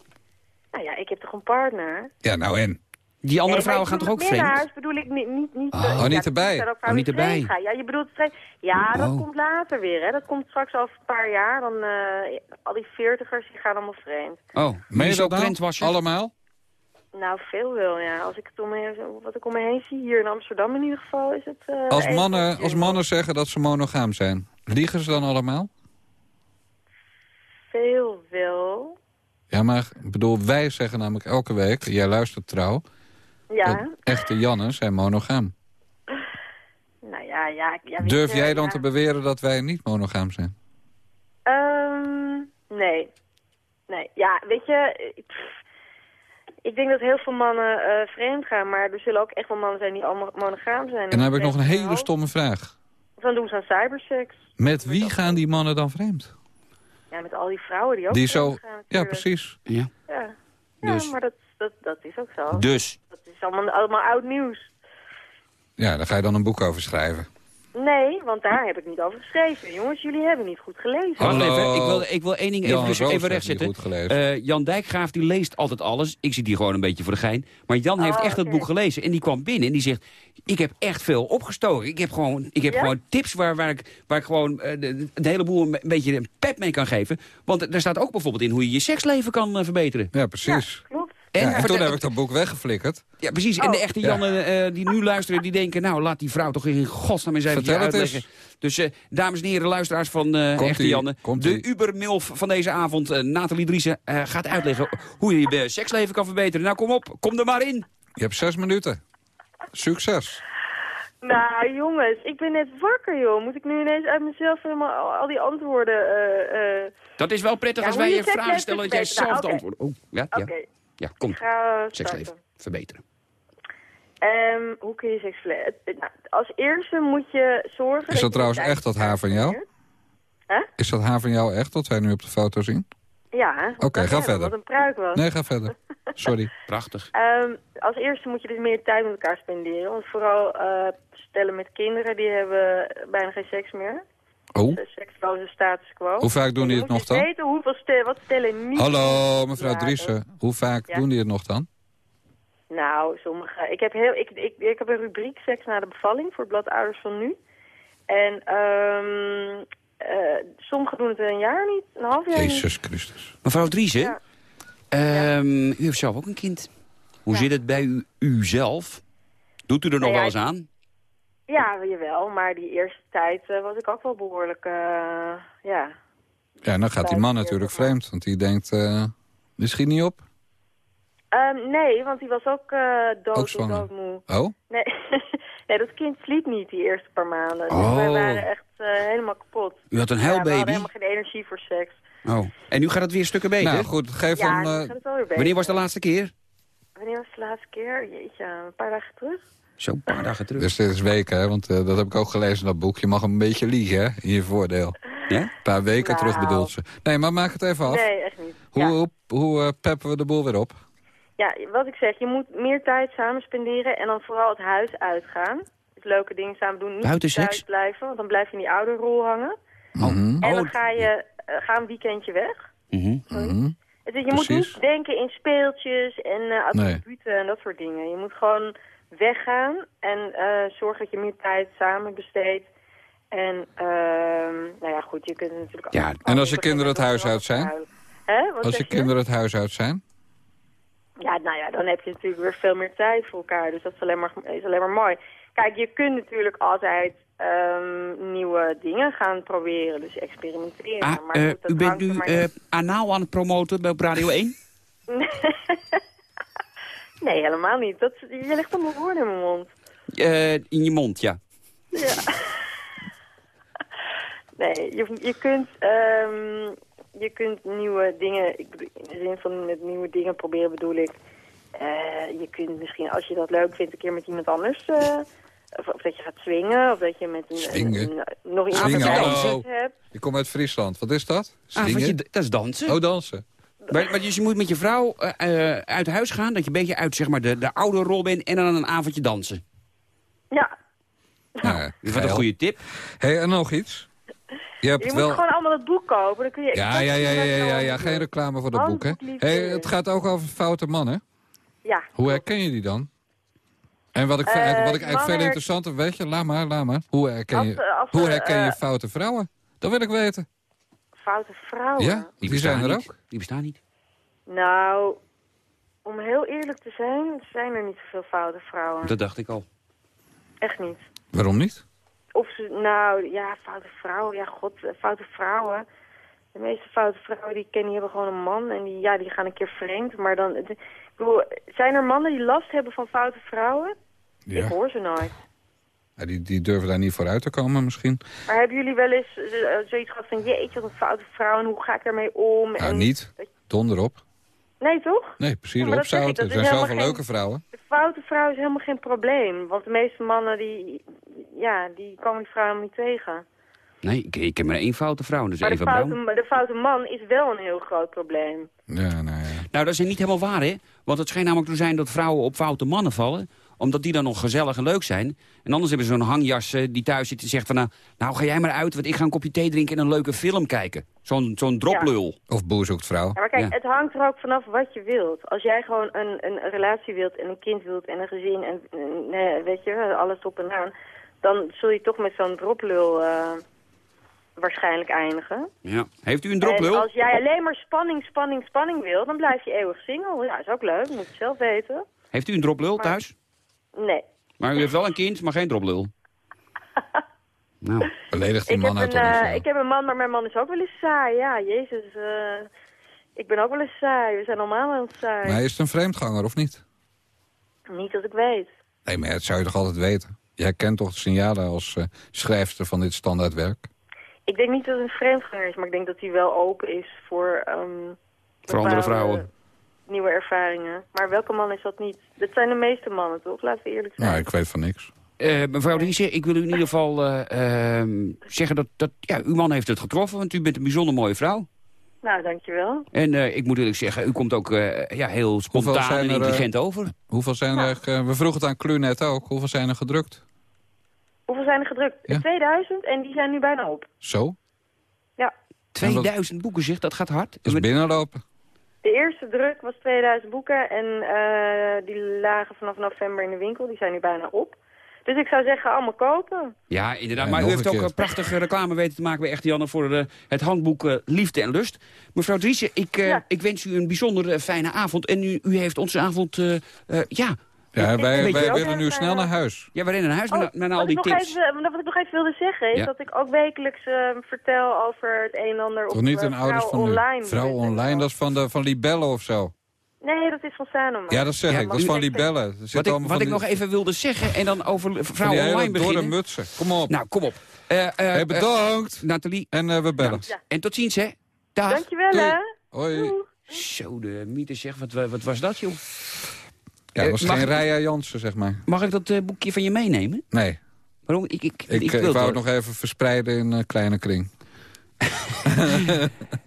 Nou ja, ik heb toch een partner? Ja, nou en? Die andere Nee, vrouwen gaan toch ook vreemd? minnaars bedoel ik niet... niet, niet Oh, ja, niet erbij. Oh, niet vreemd erbij. gaan. Ja, je bedoelt vreemd. Ja, dat Oh. komt later weer, hè. Dat komt straks over een paar jaar. Dan, eh, al die veertigers, die gaan allemaal vreemd. Oh, Meen ben je je zo dat? Allemaal? Nou, veel wel, ja. Als ik het om me heen, wat ik om me heen zie, hier in Amsterdam in ieder geval, is het... eh, Als mannen, als mannen zeggen dat ze monogaam zijn, liegen ze dan allemaal? Veel wel. Ja, maar ik bedoel, wij zeggen namelijk elke week, jij luistert trouw, Ja. echte Jannen zijn monogaam. Nou ja, ja. ja Durf jij dan ja. te beweren dat wij niet monogaam zijn? Ehm, nee. Nee, ja, weet je... ik- pff, Ik denk dat heel veel mannen eh, vreemd gaan, maar er zullen ook echt wel mannen zijn die allemaal monogaam zijn. En dan heb ik nog een hele stomme vraag. Dan doen ze aan cybersex. Met wie gaan die mannen dan vreemd? Ja, met al die vrouwen die ook Die zo... gaan Ja, precies. Ja. Ja, ja Dus. maar dat, dat, dat is ook zo. Dus. Dat is allemaal, allemaal oud nieuws. Ja, daar ga je dan een boek over schrijven. Nee, want daar heb ik niet over geschreven. Jongens, jullie hebben niet goed gelezen. Wacht Hallo. even, ik wil, ik wil één ding even, Jan even heeft gelezen. Eh, Jan Dijkgraaf die leest altijd alles. Ik zit hier gewoon een beetje voor de gein. Maar Jan heeft Oh, echt het boek gelezen. En die kwam binnen en die zegt... Ik heb echt veel opgestoken. Ik heb gewoon, ik heb Ja? gewoon tips waar, waar, ik, waar ik gewoon eh, de, de hele boel een, be- een beetje een pep mee kan geven. Want er staat ook bijvoorbeeld in hoe je je seksleven kan eh, verbeteren. Ja, precies. Ja, en toen heb ik dat boek weggeflikkerd. Ja, precies. En de Oh. echte Ja. Jannen eh, die nu luisteren, die denken... nou, laat die vrouw toch in godsnaam eens even Vertel het uitleggen. Dus eh, dames en heren, luisteraars van eh Echte Janne... de ubermilf van deze avond, Nathalie Driessen... eh, gaat uitleggen hoe je je seksleven kan verbeteren. Nou, kom op, kom er maar in. Je hebt zes minuten. Succes. Nou, jongens, ik ben net wakker, joh. Moet ik nu ineens uit mezelf helemaal al, al die antwoorden... eh, eh, Dat is wel prettig Ja, als wij je vragen stellen... dat jij zelf de Nou, antwoorden... Oh, ja, ja. Oké, ja, kom. ik ga eh, Seksleven starten. verbeteren. Ehm, hoe kun je seksleven... Nou, als eerste moet je zorgen... Is dat trouwens echt dat haar van jou? Hè? Is dat haar van jou echt, wat wij nu op de foto zien? Ja, hè? Oké, Dat ga verder. Wat een pruik was. Nee, ga verder. Sorry. Prachtig. Ehm, als eerste moet je dus meer tijd met elkaar spenderen. Want vooral eh, stellen met kinderen, die hebben bijna geen seks meer. Oh, De seksloze status quo. hoe vaak doen En die het nog dan? weten hoeveel stellen, wat stellen niet... Hallo, mevrouw Ja, Driessen. Hoe vaak Ja. doen die het nog dan? Nou, sommige... Ik heb, heel, ik, ik, ik heb een rubriek seks na de bevalling voor het blad Ouders van Nu. En ehm eh sommigen doen het een jaar niet, een half jaar niet. Jezus Christus. Mevrouw Driessen, Ja. ehm, u heeft zelf ook een kind. Hoe Ja. zit het bij u, u zelf? Doet u er nog Nou ja, wel eens aan? Ja, jawel, maar die eerste tijd eh, was ik ook wel behoorlijk, eh, ja... Ja, en dan gaat die man natuurlijk vreemd, want die denkt, eh dit schiet niet op. Ehm, nee, want die was ook eh dood, Ook zwanger. doodmoe. Oh? Nee. nee, dat kind sliep niet die eerste paar maanden. Dus Oh. wij waren echt eh, helemaal kapot. U had een Ja, we hadden helemaal geen energie voor seks. Oh. En nu gaat het weer stukken beter? Nou goed, geef ja, hem... nu eh, gaat het wel weer beter. Wanneer was de laatste keer? Wanneer was de laatste keer? Jeetje, een paar dagen terug. Zo, een paar dagen terug. dus dit is weken, hè, want eh, dat heb ik ook gelezen in dat boek. Je mag een beetje liegen, hè, in je voordeel. Ja? Een paar weken Nou. terug bedoelt ze. Nee, maar maak het even af. Nee, echt niet. Hoe, Ja. hoe, hoe eh, peppen we de boel weer op? ja, wat ik zeg, je moet meer tijd samen spenderen en dan vooral het huis uitgaan. Dus leuke dingen samen doen. Niet Buiten thuis seks? blijven, want dan blijf je in die ouderrol hangen. Mhm. En dan Oh. ga je eh, ga een weekendje weg. Het is- je moet niet denken in speeltjes en eh Nee. attributen en dat soort dingen. Je moet gewoon weggaan en eh zorgen dat je meer tijd samen besteedt. En, ehm nou ja, goed, je kunt natuurlijk... Ja, en als je kinderen het huis uit zijn? huilen. Hè? Wat Als je kinderen het huis uit zijn? Ja, nou ja, dan heb je natuurlijk weer veel meer tijd voor elkaar. Dus dat is alleen maar, is alleen maar mooi. Kijk, je kunt natuurlijk altijd ehm, nieuwe dingen gaan proberen. Dus experimenteren. Ah, maar eh, u bent nu eh, anaal aan het promoten bij Radio 1? nee, helemaal niet. Dat, je legt allemaal woorden in mijn mond. Eh, in je mond, ja. Ja. nee, je, je kunt... ehm, je kunt nieuwe dingen, ik bedoel, in de zin van met nieuwe dingen proberen bedoel ik. eh, je kunt misschien, als je dat leuk vindt, een keer met iemand anders. eh, of, of dat je gaat swingen, of dat je met een, Swingen? een- een- nog iemand hallo. hebt. Ik kom uit Friesland. Wat is dat? Avondje, Swingen? dat is dansen. Oh, dansen. Maar, maar dus je moet met je vrouw eh, eh, uit huis gaan, dat je een beetje uit zeg maar, de, de oude rol bent en dan een avondje dansen. Ja, Nou, Wat een geil. goede tip. hey, en nog iets? Je hebt je moet wel... gewoon allemaal het boek kopen. Dan kun je Ja, ja, ja, ja, ja, ja, geen reclame voor dat boek, hè? Hey, het gaat ook over foute mannen. Ja, Hoe herken je die dan? En wat ik, Eh, wat ik eigenlijk veel interessanter, weet je, laat maar, laat maar. Hoe herken Als, je, eh, als, hoe eh, herken je eh, foute vrouwen? Dat wil ik weten. Foute vrouwen. Ja? Die zijn er ook. Die bestaan niet. Nou, om heel eerlijk te zijn, zijn er niet zoveel foute vrouwen. Dat dacht ik al. Echt niet. Waarom niet? Of ze, nou, ja, foute vrouwen, ja, god, eh, foute vrouwen. De meeste foute vrouwen die ik ken, die hebben gewoon een man en die, ja, die gaan een keer vreemd. Maar dan, ik bedoel, zijn er mannen die last hebben van foute vrouwen? Ik Ja. hoor ze nooit. Ja, die, die durven daar niet voor uit te komen misschien. Maar hebben jullie wel eens eh, zoiets gehad van, jeetje, wat een foute vrouw en hoe ga ik daarmee om? Nou, en, niet. Donder op. Nee, toch? Nee, precies Ja, maar dat zeg ik, opzouten. dat Er is zijn helemaal zoveel geen- leuke vrouwen. De foute vrouw is helemaal geen probleem. Want de meeste mannen die, ja, die komen die vrouwen niet tegen. Nee, ik, ik heb maar één foute vrouw, dus Maar de Eva foute, de foute man is wel een heel groot probleem. Ja, nou ja. Nou, dat is niet helemaal waar, hè? Want het schijnt namelijk te zijn dat vrouwen op foute mannen vallen omdat die dan nog gezellig en leuk zijn. En anders hebben ze zo'n hangjas die thuis zit en zegt van... Nou, nou, ga jij maar uit, want ik ga een kopje thee drinken en een leuke film kijken. Zo'n zo'n droplul. Of boer zoekt vrouw. Ja, maar kijk, Ja. het hangt er ook vanaf wat je wilt. Als jij gewoon een, een relatie wilt en een kind wilt en een gezin en, weet je, alles op en aan... dan zul je toch met zo'n droplul eh, waarschijnlijk eindigen. Ja. Heeft u een En droplul? als jij alleen maar spanning, spanning, spanning wil, dan blijf je eeuwig single. Ja, is ook leuk, moet je zelf weten. Heeft u een droplul Maar- thuis? Nee. Maar u heeft wel een kind, maar geen droplul. nou, Beledigt die Ik heb, man uit een, zo. ik heb een man, maar mijn man is ook wel eens saai. Ja, jezus. eh, ik ben ook wel eens saai. We zijn allemaal wel eens saai. Maar is het een vreemdganger of niet? Niet dat ik weet. Nee, maar dat zou je toch altijd weten? Jij kent toch de signalen als eh, schrijfster van dit standaardwerk? Ik denk niet dat het een vreemdganger is, maar ik denk dat hij wel open is voor... ehm, voor andere vrouwen. Nieuwe ervaringen. Maar welke man is dat niet? Dat zijn de meeste mannen, toch? Laten we eerlijk zijn. Nou, ik weet van niks. Eh, mevrouw Riese, ik wil u in ieder geval eh, ehm, zeggen dat, dat ja, uw man heeft het getroffen, want u bent een bijzonder mooie vrouw. Nou, dankjewel. En eh, ik moet eerlijk zeggen, u komt ook eh, ja, heel spontaan zijn en er, intelligent over. Hoeveel zijn er... eh, we vroegen het aan Clu net ook. Hoeveel zijn er gedrukt? Hoeveel zijn er gedrukt? Ja. 2000 en die zijn nu bijna op. Zo? Ja. 2000 boeken, zeg, dat gaat hard. Dat is binnenlopen. De eerste druk was 2000 boeken en eh, die lagen vanaf november in de winkel. Die zijn nu bijna op. Dus ik zou zeggen, allemaal kopen. Ja, inderdaad. Ja, maar u heeft ook een prachtige reclame weten te maken bij Echte Janne... voor eh, het handboek eh, Liefde en Lust. Mevrouw Driessen, ik, eh, Ja. ik wens u een bijzonder eh, fijne avond. En u, u heeft onze avond, eh, eh, ja... Ja, wij, wij willen nu snel eh, naar huis. Ja, we rennen naar huis met, Oh, met al wat, die ik nog tips. even, wat ik nog even wilde zeggen is Ja. dat ik ook wekelijks eh, vertel over het een en ander Toch niet eh, een ouders van Online. nu. Vrouw Dus, online, dat is van, de, van Libelle of zo. Nee, dat is van Sanoma. Ja, dat zeg Ja, ik. Dat is van Libelle. Zit Wat ik, allemaal wat van ik die- nog even wilde zeggen en dan over vrouw online beginnen. mutsen. Kom op. Nou, kom op. Eh, eh, hey, eh, bedankt. Nathalie, en eh, we bellen. Ja. en tot ziens, hè. Dag. Dankjewel, hè. Hoi. Zo, de mythe zeg, wat, wat was dat, joh? Ja, dat was Eh, mag geen Raya Jansen, zeg maar. Mag ik dat eh, boekje van je meenemen? Nee. Waarom? Ik, ik, Ik, ik, ik, wil het wou het nog even verspreiden in een kleine kring.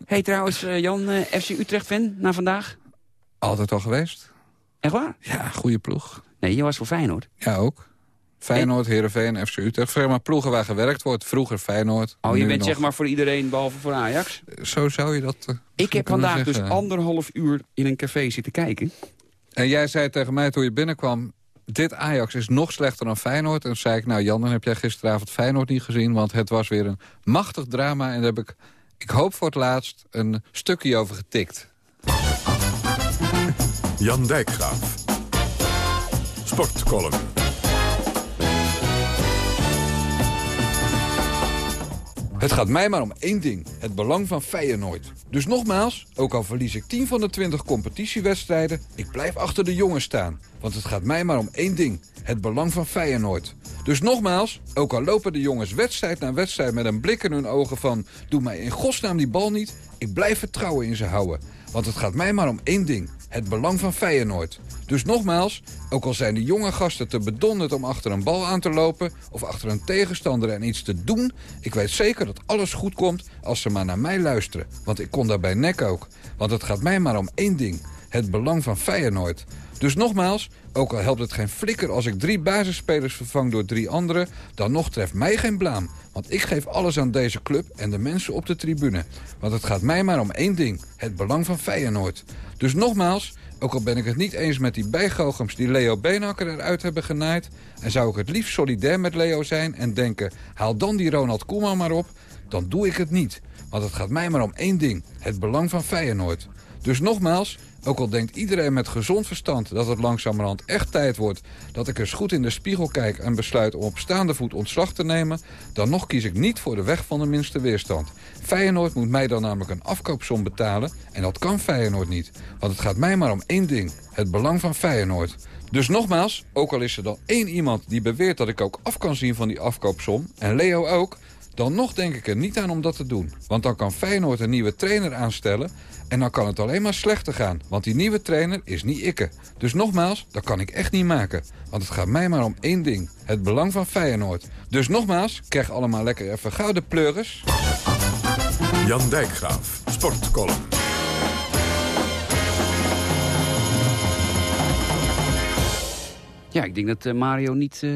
Hey, trouwens, eh, Jan, eh, FC Utrecht-fan na vandaag? Altijd al geweest. Echt waar? Ja, goede ploeg. Nee, je was voor Feyenoord. Ja, ook. Feyenoord, Heerenveen, FC Utrecht. Zeg maar ploegen waar gewerkt wordt. Vroeger Feyenoord. Oh, je bent nog- zeg maar voor iedereen behalve voor Ajax. Zo zou je dat eh, Ik heb vandaag dus anderhalf uur in een café zitten kijken. En jij zei tegen mij toen je binnenkwam... dit Ajax is nog slechter dan Feyenoord. En toen zei ik, nou Jan, dan heb jij gisteravond Feyenoord niet gezien... want het was weer een machtig drama. En daar heb ik, ik hoop voor het laatst, een stukje over getikt. Jan Dijkgraaf. Sportcolumn. Het gaat mij maar om één ding. Het belang van Feyenoord. Dus nogmaals, ook al verlies ik 10 van de 20 competitiewedstrijden... ik blijf achter de jongens staan. Want het gaat mij maar om één ding. Het belang van Feyenoord. Dus nogmaals, ook al lopen de jongens wedstrijd na wedstrijd... met een blik in hun ogen van... doe mij in godsnaam die bal niet... ik blijf vertrouwen in ze houden. Want het gaat mij maar om één ding. Het belang van Feyenoord. Dus nogmaals, ook al zijn de jonge gasten te bedonderd om achter een bal aan te lopen... of achter een tegenstander en iets te doen... ik weet zeker dat alles goed komt als ze maar naar mij luisteren. Want ik kon daar bij nek ook. Want het gaat mij maar om één ding. Het belang van Feyenoord. Dus nogmaals, ook al helpt het geen flikker als ik drie basisspelers vervang door drie anderen... dan nog treft mij geen blaam. Want ik geef alles aan deze club en de mensen op de tribune. Want het gaat mij maar om één ding. Het belang van Feyenoord. Dus nogmaals, ook al ben ik het niet eens met die bijgoochem die Leo Beenhakker eruit hebben genaaid... en zou ik het liefst solidair met Leo zijn en denken... haal dan die Ronald Koeman maar op, dan doe ik het niet. Want het gaat mij maar om één ding. Het belang van Feyenoord. Dus nogmaals, ook al denkt iedereen met gezond verstand dat het langzamerhand echt tijd wordt... dat ik eens goed in de spiegel kijk en besluit om op staande voet ontslag te nemen... dan nog kies ik niet voor de weg van de minste weerstand. Feyenoord moet mij dan namelijk een afkoopsom betalen... en dat kan Feyenoord niet. Want het gaat mij maar om één ding. Het belang van Feyenoord. Dus nogmaals, ook al is er dan één iemand die beweert dat ik ook af kan zien van die afkoopsom... en Leo ook... Dan nog denk ik er niet aan om dat te doen. Want dan kan Feyenoord een nieuwe trainer aanstellen... en dan kan het alleen maar slechter gaan. Want die nieuwe trainer is niet ikke. Dus nogmaals, dat kan ik echt niet maken. Want het gaat mij maar om één ding. Het belang van Feyenoord. Dus nogmaals, krijg allemaal lekker even gouden pleuris. Jan Dijkgraaf, Sportcolumn. Ja, ik denk dat eh, Mario niet eh,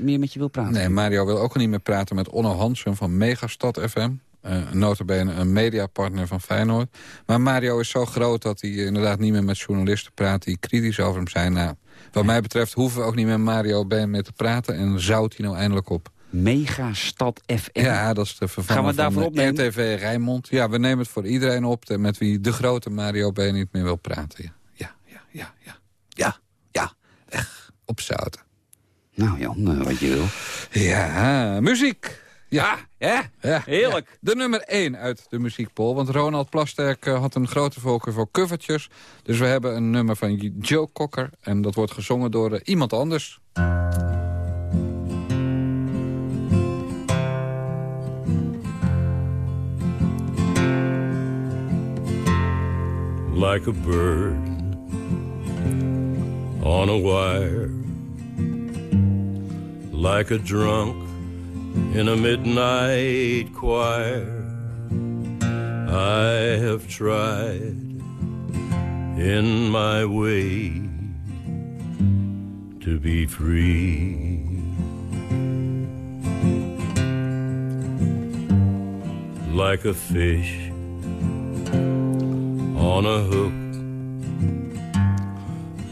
meer met je wil praten. Nee, Mario wil ook niet meer praten met Onno Hansen van Megastad FM. Uh, notabene een mediapartner van Feyenoord. Maar Mario is zo groot dat hij inderdaad niet meer met journalisten praat... die kritisch over hem zijn. Nou, wat mij betreft hoeven we ook niet met Mario Ben meer te praten... en zout hij nou eindelijk op. Megastad FM. Ja, dat is de vervanger Gaan we daarvoor van opnemen? RTV Rijnmond. Ja, we nemen het voor iedereen op met wie de grote Mario B. niet meer wil praten. Ja, ja, ja, ja, ja. Ja, ja, echt op zouten. Nou Jan, eh, wat je wil. Ja, muziek. Ja, hè? Ja, Heerlijk. ja. De nummer 1 uit de muziekpol. Want Ronald Plasterk eh, had een grote voorkeur voor covertjes. Dus we hebben een nummer van Joe Cocker. En dat wordt gezongen door eh, iemand anders. like a bird on a wire, like a drunk in a midnight choir. I have tried in my way to be free. Like a fish on a hook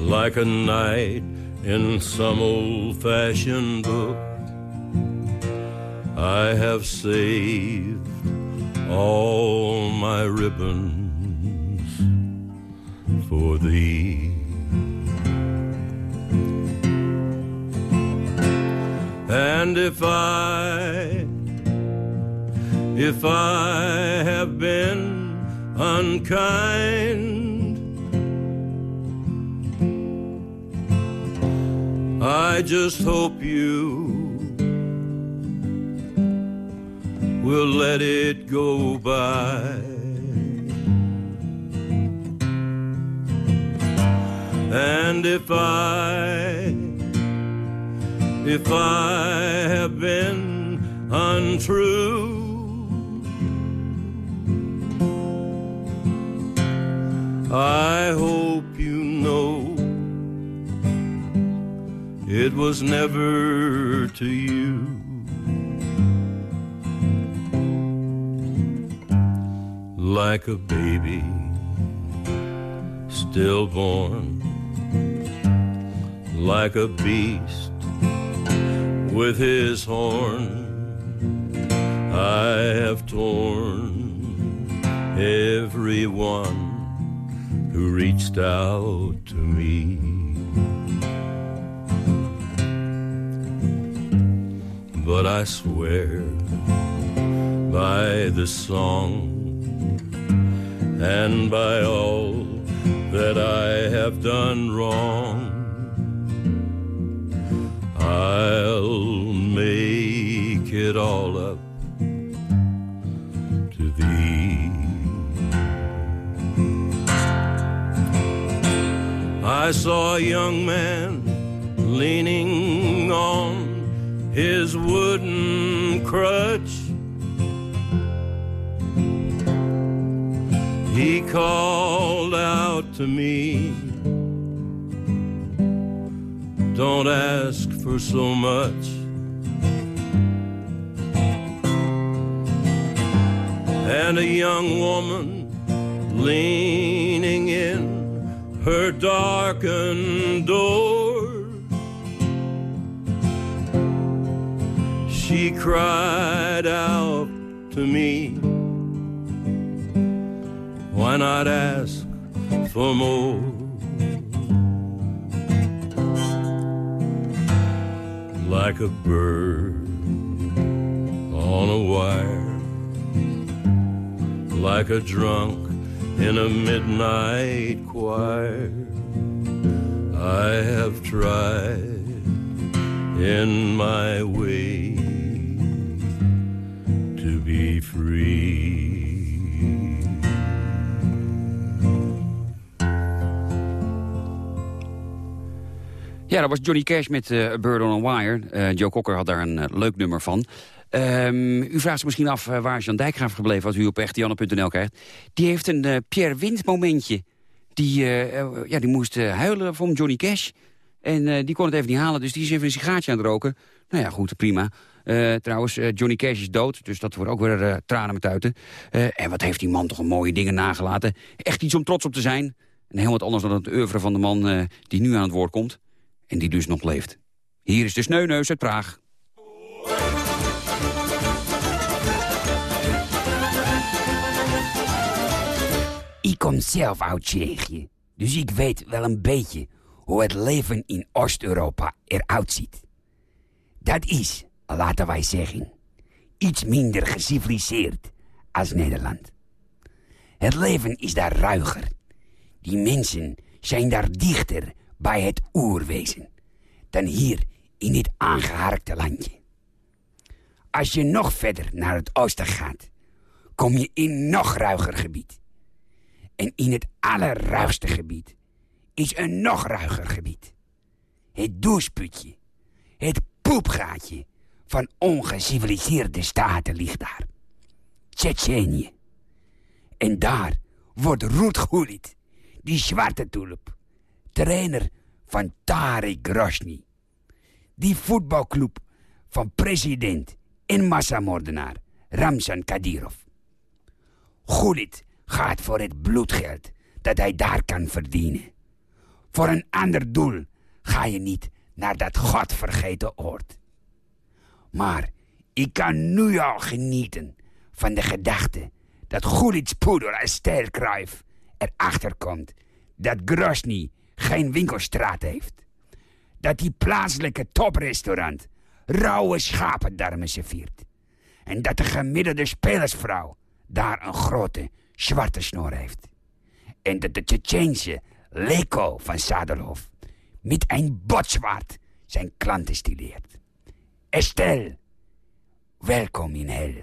like a knight in some old-fashioned book. I have saved all my ribbons for thee. And if I, if I have been unkind, I just hope you will let it go by. And if I, if I have been untrue, I hope it was never to you. Like a baby stillborn, like a beast with his horn, I have torn everyone who reached out to me. But I swear by the song and by all that I have done wrong, I'll make it all up to thee. I saw a young man leaning on his wooden crutch. He called out to me, Don't ask for so much. And a young woman leaning in her darkened door. She cried out to me, Why not ask for more? Like a bird on a wire, like a drunk in a midnight choir. I have tried in my way free. Ja, dat was Johnny Cash met A Bird on a Wire. Eh, Joe Cocker had daar een eh, leuk nummer van. Ehm, u vraagt zich misschien af waar is Jan Dijkgraaf gebleven... wat u op echtejanne.nl krijgt. Die heeft een Pierre Wind momentje. Die, ja, die moest huilen voor Johnny Cash. En die kon het even niet halen, dus die is even een sigaartje aan het roken. Nou ja, goed, prima. Eh, trouwens, eh, Johnny Cash is dood, dus dat wordt ook weer eh, tranen met uiten. En wat heeft die man toch een mooie dingen nagelaten. Echt iets om trots op te zijn. En heel wat anders dan het oeuvre van de man die nu aan het woord komt. En die dus nog leeft. Hier is de sneuneus uit Praag. Ik kom zelf uit Tsjechië, dus ik weet wel een beetje hoe het leven in Oost-Europa eruit ziet. Dat is, laten wij zeggen, iets minder geciviliseerd als Nederland. Het leven is daar ruiger. Die mensen zijn daar dichter bij het oerwezen dan hier in dit aangeharkte landje. Als je nog verder naar het oosten gaat, kom je in nog ruiger gebied. En in het allerruigste gebied is een nog ruiger gebied. Het doucheputje, het poepgaatje van ongeciviliseerde staten ligt daar. Tsjetsjenië. En daar wordt Ruud Gullit, die zwarte tulp, trainer van Tarek Grosny. Die voetbalclub van president en massamoordenaar Ramzan Kadyrov. Gullit gaat voor het bloedgeld dat hij daar kan verdienen. Voor een ander doel ga je niet naar dat godvergeten oord. Maar ik kan nu al genieten van de gedachte dat Gulits poeder en sterkruif erachter komt dat Grosny geen winkelstraat heeft. Dat die plaatselijke toprestaurant rauwe schapendarmen serveert. En dat de gemiddelde spelersvrouw daar een grote zwarte snor heeft. En dat de Tsjetsjeense Leko van Sadelhof met een botzwaard zijn klanten stileert. Estelle, welkom in hel.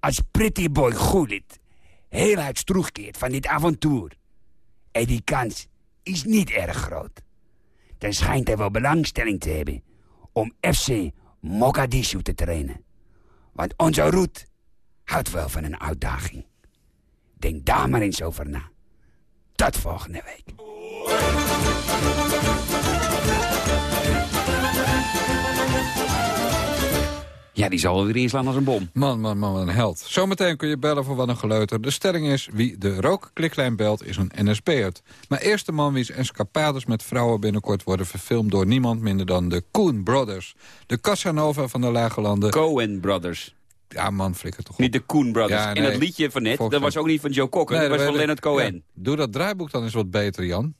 Als pretty boy Gullit heel uit terugkeert van dit avontuur... en die kans is niet erg groot... dan schijnt hij wel belangstelling te hebben... om FC Mogadishu te trainen. Want onze Ruud houdt wel van een uitdaging. Denk daar maar eens over na. Tot volgende week. Ja, die zal wel weer inslaan als een bom. Man, man, man, een held. Zometeen kun je bellen voor wat een geleuter. De stelling is, wie de rookkliklijn belt is een NSB'ert. Maar eerst de man wie's escapades met vrouwen binnenkort worden verfilmd... door niemand minder dan de Coen Brothers. De Casanova van de Lage Landen. Coen Brothers. Ja, man, flikker toch op. Niet de Coen Brothers. Ja, en nee. dat liedje van net, dat was ook niet van Joe Cocker, Nee, dat was van. Leonard Cohen. Ja, doe dat draaiboek dan eens wat beter, Jan.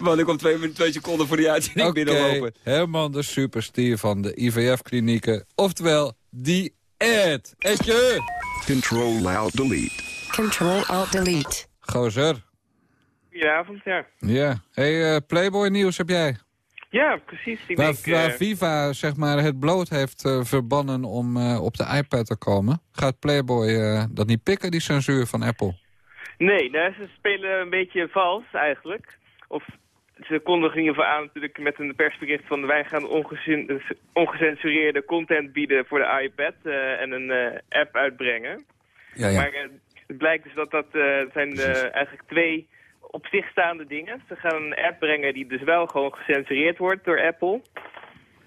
Want ik kom twee, twee seconden voor die uitzending Oké, binnenlopen. Herman de superstier van de IVF-klinieken. Oftewel, die Ed. Edje! Control-Alt-Delete. Control-Alt-Delete. Gozer. Goedenavond, ja. Ja. hey, eh, Playboy nieuws heb jij? Ja, precies. Ik Waar, denk, waar eh, Viva zeg maar, het bloot heeft eh, verbannen om op de iPad te komen... gaat Playboy dat niet pikken, die censuur van Apple? Nee, nou, ze spelen een beetje vals eigenlijk. Of ze in ieder geval aan natuurlijk met een persbericht van... wij gaan ongecen- ongecensureerde content bieden voor de iPad eh, en een eh, app uitbrengen. Ja, ja. Maar eh, het blijkt dus dat dat zijn eigenlijk twee op zich staande dingen. Ze gaan een app brengen die dus wel gewoon gecensureerd wordt door Apple.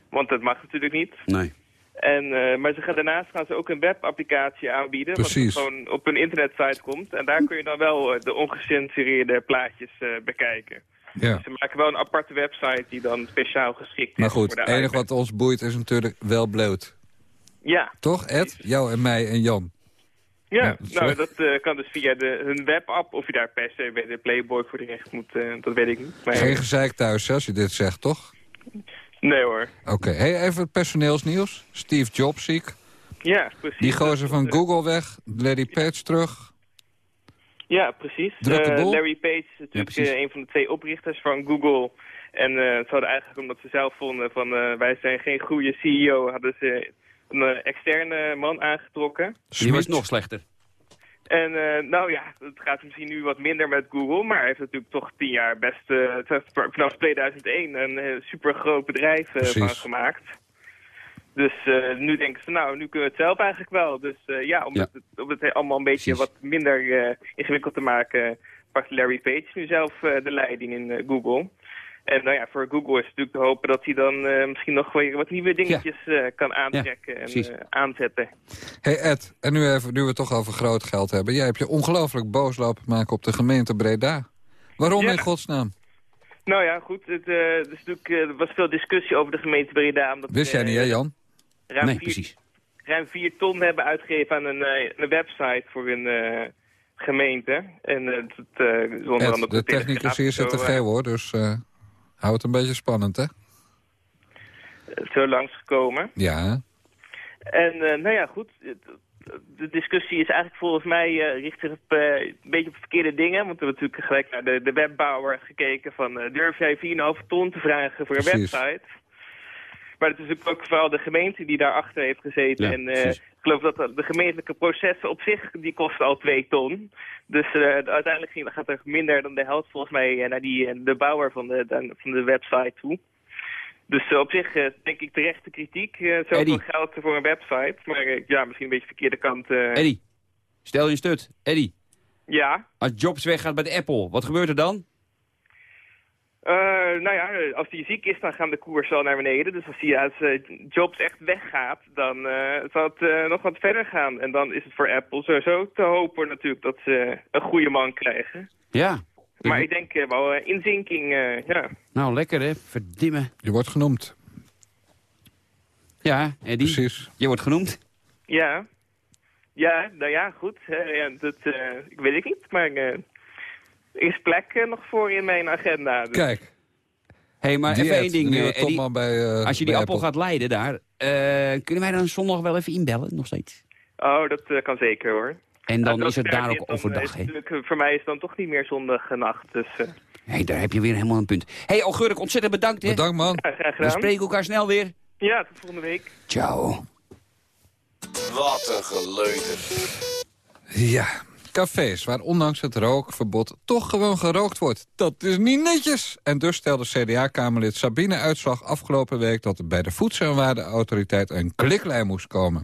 Want dat mag natuurlijk niet. Nee. En, maar ze gaan, daarnaast gaan ze ook een webapplicatie aanbieden. Precies. Wat gewoon op een internetsite komt. En daar kun je dan wel de ongecensureerde plaatjes bekijken. Ja. Ze maken wel een aparte website die dan speciaal geschikt Maar is goed, voor het enige wat ons boeit is natuurlijk wel bloot. Ja, Toch, Ed? Jou en mij en Jan. ja. Nou dat eh, kan dus via de, hun webapp. Of je daar per se bij de Playboy voor terecht moet, eh, dat weet ik niet. Maar, Geen gezeik thuis hè, als je dit zegt, toch? Nee hoor. Oké, hey, even het personeelsnieuws. Steve Jobs ziek. Ja, precies. Die gozer van Eh, Google weg. Larry Page terug. Ja, precies. Eh. Larry Page is natuurlijk eh, een van de twee oprichters van Google. En eh, ze hadden eigenlijk, omdat ze zelf vonden van eh, wij zijn geen goede CEO, hadden ze een eh, externe man aangetrokken. Die was nog slechter. En eh, nou ja, het gaat misschien nu wat minder met Google, maar hij heeft natuurlijk toch tien jaar best, eh, het vanaf 2001 een uh, super groot bedrijf van gemaakt. Dus eh, nu denken ze, nou, nu kunnen we het zelf eigenlijk wel. Dus eh, ja, om, Ja. Het, om het allemaal een beetje wat minder eh, ingewikkeld te maken, pakt Larry Page nu zelf eh, de leiding in Google. En nou ja, voor Google is het natuurlijk te hopen dat hij dan eh, misschien nog weer wat nieuwe dingetjes eh, kan aantrekken en eh, aanzetten. hey Ed, en nu, even, nu we het toch over groot geld hebben. Jij hebt je ongelooflijk boos lopen maken op de gemeente Breda. Waarom Ja. in godsnaam? Nou ja, goed. Het, is natuurlijk, eh, er was veel discussie over de gemeente Breda. Omdat, Wist jij niet, hè Jan? Ruim Nee, vier, precies. Ruim 4 ton hebben uitgegeven aan een, eh, een website voor een eh, gemeente. En eh, het, eh, is onder Ed, de technicus hier zit te geven hoor, dus eh hou het een beetje spannend, hè? zo langsgekomen. Ja, En eh, nou ja, goed. De discussie is eigenlijk volgens mij eh, richt zich op, eh, een beetje op verkeerde dingen. Want we hebben natuurlijk gelijk naar de, de webbouwer gekeken van... eh, durf jij 4,5 ton te vragen voor een Precies. website? Maar het is natuurlijk ook vooral de gemeente die daarachter heeft gezeten. Ja, en eh, ik geloof dat de gemeentelijke processen op zich, die kosten al 2 ton. Dus eh, uiteindelijk gaat er minder dan de helft volgens mij eh, naar die, de bouwer van de, van de website toe. Dus op zich denk ik terechte kritiek. zoveel geld voor een website. Maar ja, misschien een beetje verkeerde kant. Eddie, stel je stut. Eddie, Ja. als Jobs weggaat bij de Apple, wat gebeurt er dan? Eh, nou ja, als hij ziek is, dan gaan de koersen al naar beneden. Dus als, hij, als eh, Jobs echt weggaat, dan eh, zal het nog wat verder gaan. En dan is het voor Apple sowieso te hopen natuurlijk dat ze een goede man krijgen. Ja. Maar ik denk wel inzinking, eh, ja. Nou, lekker hè, verdimmen. je wordt genoemd. Ja, Eddie. Precies. Je wordt genoemd. Ja. Ja, nou ja, goed. Ja, dat eh, ik weet ik niet, maar is plek eh, nog voor in mijn agenda. Dus. Kijk. hey, maar Die even één ding, eh, Eddie. bij, eh, Als je die appel Apple. gaat leiden daar, eh, kunnen wij dan zondag wel even inbellen, nog steeds? Oh, dat kan zeker hoor. En dan Nou, is het daar ook overdag, hè? Voor mij is het dan toch niet meer zondagnacht, dus... eh, Hé, daar heb je weer helemaal een punt. Hé, hey, Augurk, ontzettend bedankt, hè? Bedankt, man. Ja, graag We spreken elkaar snel weer. Ja, tot volgende week. Ciao. Wat een geleuter. Ja, cafés waar ondanks het rookverbod toch gewoon gerookt wordt. Dat is niet netjes. En dus stelde CDA-kamerlid Sabine Uitslag afgelopen week... dat er bij de Voedsel- en Waardeautoriteit een kliklijn moest komen.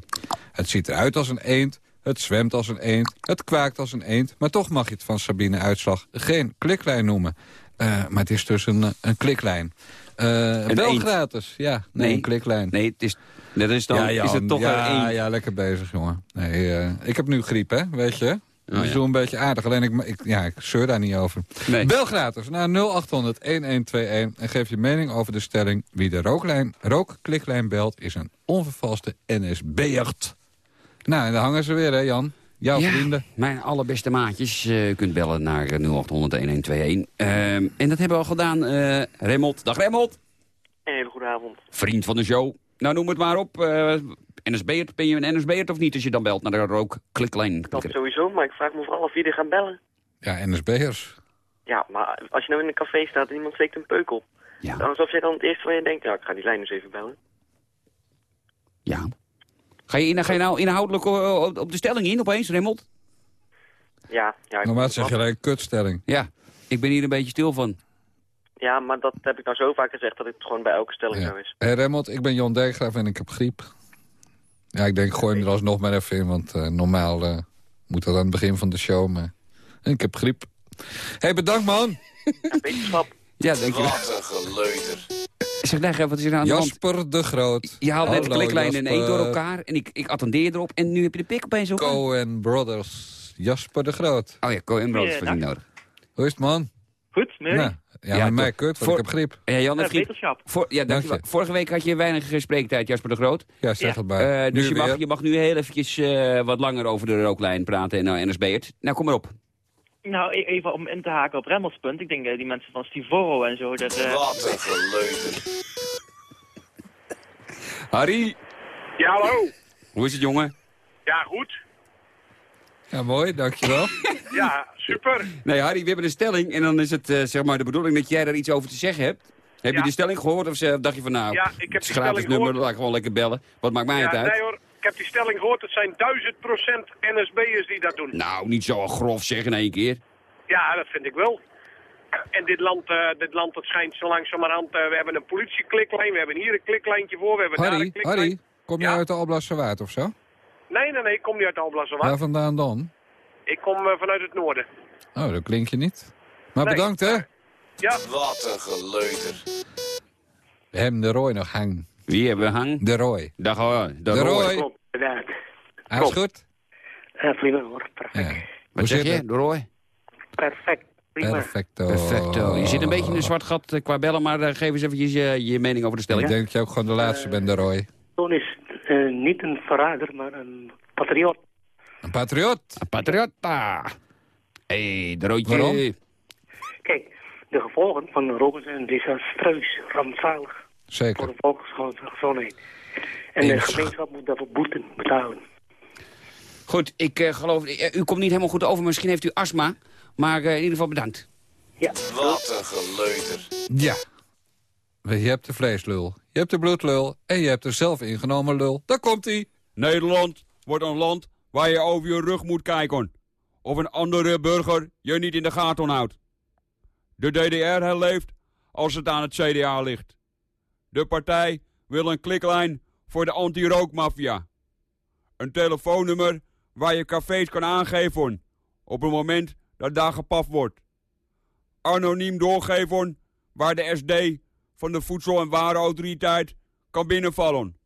Het ziet eruit als een eend, het zwemt als een eend, het kwaakt als een eend... maar toch mag je het van Sabine Uitslag geen kliklijn noemen. Eh, maar het is dus een, een kliklijn. Eh Een wel eend. gratis, ja. Nee, Nee. een kliklijn. Nee, het is, dat is dan, Ja, is het toch ja, een één. Ja, lekker bezig, jongen. Nee, eh, ik heb nu griep, hè, weet je. Dat Oh, is ja. zo een beetje aardig. Alleen ik, ik, ja, ik zeur daar niet over. Nee. Bel gratis naar 0800-1121 en geef je mening over de stelling... wie de rooklijn, rookkliklijn belt is een onvervalste NSB'ert. Nou, en daar hangen ze weer, hè, Jan? Jouw Ja, vrienden. Mijn allerbeste maatjes. eh, je kunt bellen naar eh, 0800-1121. Ehm, en dat hebben we al gedaan. eh Remmelt. Dag Remmelt. Een hele goede avond. Vriend van de show. Nou, noem het maar op. eh NSB'ert. Ben je een NSB'ert of niet als je dan belt naar de rookkliklijn? Dat sowieso, maar ik vraag me vooral of jullie gaan bellen. Ja, NSB'ers. Ja, maar als je nou in een café staat en iemand steekt een peuk op... Ja. Dan alsof jij dan het eerste van je denkt... Ja, ik ga die lijn eens even bellen. Ja. Ga je, in, ga je nou inhoudelijk eh, op, de stelling in opeens, Remmelt? Ja, ja, Normaal zeg je alleen kutstelling. Ja, ik ben hier een beetje stil van. Ja, maar dat heb ik nou zo vaak gezegd dat het gewoon bij elke stelling zo is. Hé hey Remmelt, ik ben Jon Dijkgraaf en ik heb griep. Ja, ik denk, gooi hem er alsnog maar even in, want eh, normaal eh, moet dat aan het begin van de show. Maar ik heb griep. Hé, hey, bedankt man. wetenschap. Ja, denk je wel. Wat een geleuter. Zeg, daar, wat is er aan de hand? Jasper de Groot. Je haalt net de kliklijn en Jasper. één door elkaar. En ik, ik attendeer erop. En nu heb je de pik opeens op. Cohen Brothers. Jasper de Groot. Oh ja, Cohen Brothers Ja, was niet nodig. Hoe is het man? Goed, nee. Nou, ja, Ja, met mij toch. kut, want Voor- ik heb griep. Ja, Jan Ja, heeft griep. Voor, ja, Dank dankjewel. Vorige week had je weinig eh, spreektijd, Jasper de Groot. Ja, zeg Ja. het maar. Eh, dus je mag, je mag nu heel eventjes eh, wat langer over de rooklijn praten en uh, NSB'ert. Nou, kom maar op. Nou, e- even om in te haken op Remmels punt. Ik denk eh, die mensen van Stivoro en zo... Dat, eh, Wat een geleuter. Harry, Ja, hallo. hoe is het jongen? Ja, goed. Ja, mooi, dankjewel. Ja, super. Nee, Harry, we hebben een stelling en dan is het eh, zeg maar de bedoeling dat jij daar iets over te zeggen hebt. Heb je de stelling gehoord of ze- dacht je van nou, Ja, ik heb het gratis stelling nummer, gehoord. laat ik gewoon lekker bellen. Wat maakt mij het uit? nee hoor, ik heb die stelling gehoord. Het zijn 1000% NSB'ers die dat doen. Nou, niet zo grof zeggen in één keer. Ja, dat vind ik wel. En dit land, eh, dit land dat schijnt zo langzamerhand... eh, we hebben een politiekliklijn, we hebben hier een kliklijntje voor, we hebben daar een Harry, kliklijn. Harry, kom je uit de Alblasserwaard of zo? Nee, nee, nee, ik kom niet uit de Alblasserwaard. Waar vandaan dan? Ik kom eh, vanuit het noorden. Oh, dat klink je niet. Maar Nee. bedankt, hè. Ja. Wat een geleuter. We hebben de Roy nog hang. Wie hebben we hang? De Roy. Dag hoor, de, De Roy. Inderdaad. Hij is goed? Eh, prima hoor, perfect. Ja. Wat zeg zit je, de Roy? Perfect, prima. Perfecto. Perfecto. Je zit een beetje in een zwart gat eh, qua bellen, maar geef eens eventjes je, je mening over de stelling. Ik denk dat je ook gewoon de laatste bent, de Roy. Zoon is eh, niet een verrader, maar een patriot. Een patriot. Patriota. Hé, hey, de Roodje. Waarom? Kijk, de gevolgen van roken zijn desastreus, rampzalig voor Zeker. de volksgezondheid. En de Eens. gemeenschap moet daarvoor boeten betalen. Goed, ik eh, geloof, eh, u komt niet helemaal goed over, misschien heeft u astma. Maar eh, in ieder geval bedankt. Ja. Wat een geleuter. Ja. Je hebt de vleeslul, je hebt de bloedlul en je hebt de zelf ingenomen lul. Daar komt hij. Nederland wordt een land waar je over je rug moet kijken. Of een andere burger je niet in de gaten houdt. De DDR herleeft als het aan het CDA ligt. De partij wil een kliklijn voor de anti-rookmafia. Een telefoonnummer waar je cafés kan aangeven op het moment dat daar gepaft wordt. Anoniem doorgeven waar de SD van de Voedsel- en Warenautoriteit kan binnenvallen.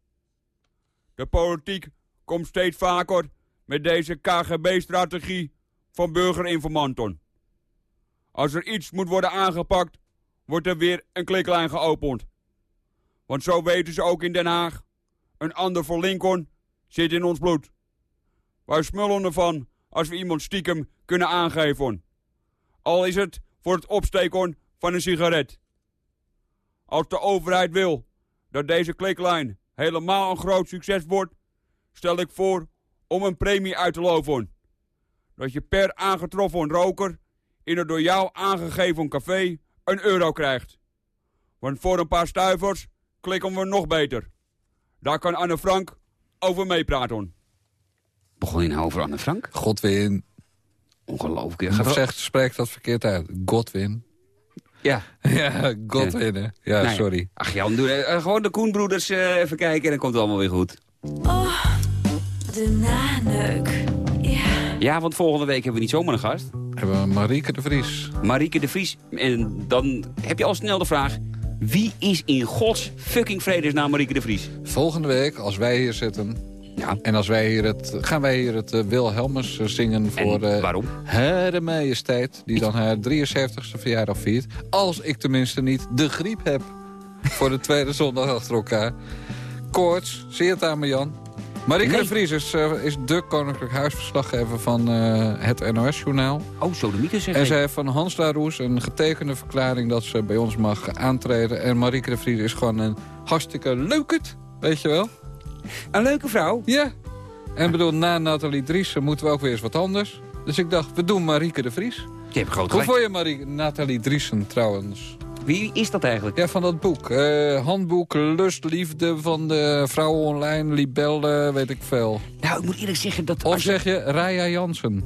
De politiek komt steeds vaker met deze KGB-strategie van burgerinformanten. Als er iets moet worden aangepakt, wordt er weer een kliklijn geopend. Want zo weten ze ook in Den Haag. Een ander voor Lincoln zit in ons bloed. Wij smullen ervan als we iemand stiekem kunnen aangeven. Al is het voor het opsteken van een sigaret. Als de overheid wil dat deze kliklijn helemaal een groot succes wordt, stel ik voor om een premie uit te loven. Dat je per aangetroffen roker in het door jou aangegeven café een euro krijgt. Want voor een paar stuivers klikken we nog beter. Daar kan Anne Frank over meepraten. Begon je nou over Anne Frank? Godwin. Ongelooflijk. Of zegt, spreekt dat verkeerd uit. Godwin. Ja. Ja, Godwin, hè. Ja, Nee. sorry. Ach Jan, doe, eh, gewoon de Koenbroeders eh, even kijken en dan komt het allemaal weer goed. Oh, de naneuk. Ja. Ja, want volgende week hebben we niet zomaar een gast. Hebben we Marieke de Vries. Marieke de Vries. En dan heb je al snel de vraag... Wie is in gods fucking vredesnaam Marieke de Vries? Volgende week, als wij hier zitten... Ja. En als wij hier het, gaan wij hier het eh, Wilhelmus eh, zingen voor... eh waarom? Hare Majesteit, die dan haar 73ste verjaardag viert. Als ik tenminste niet de griep heb. voor de tweede zondag achter elkaar. Koorts, zie het aan me, Jan? Marieke Nee. de Vries is, is de koninklijk huisverslaggever van het NOS-journaal. Oh, zo de mythe zeg En zij heeft van Hans Laroes een getekende verklaring dat ze bij ons mag aantreden. En Marieke de Vries is gewoon een hartstikke leukert, weet je wel? Een leuke vrouw? Ja. En bedoel, na Nathalie Driessen moeten we ook weer eens wat anders. Dus ik dacht, we doen Marieke de Vries. Je hebt groot Hoe gelijk. vond je Marie, Nathalie Driessen trouwens? Wie is dat eigenlijk? Ja, van dat boek. Eh, handboek Lust, Liefde van de Vrouwen Online, Libelle, weet ik veel. Nou, ik moet eerlijk zeggen dat... Of zeg je Raya Jansen?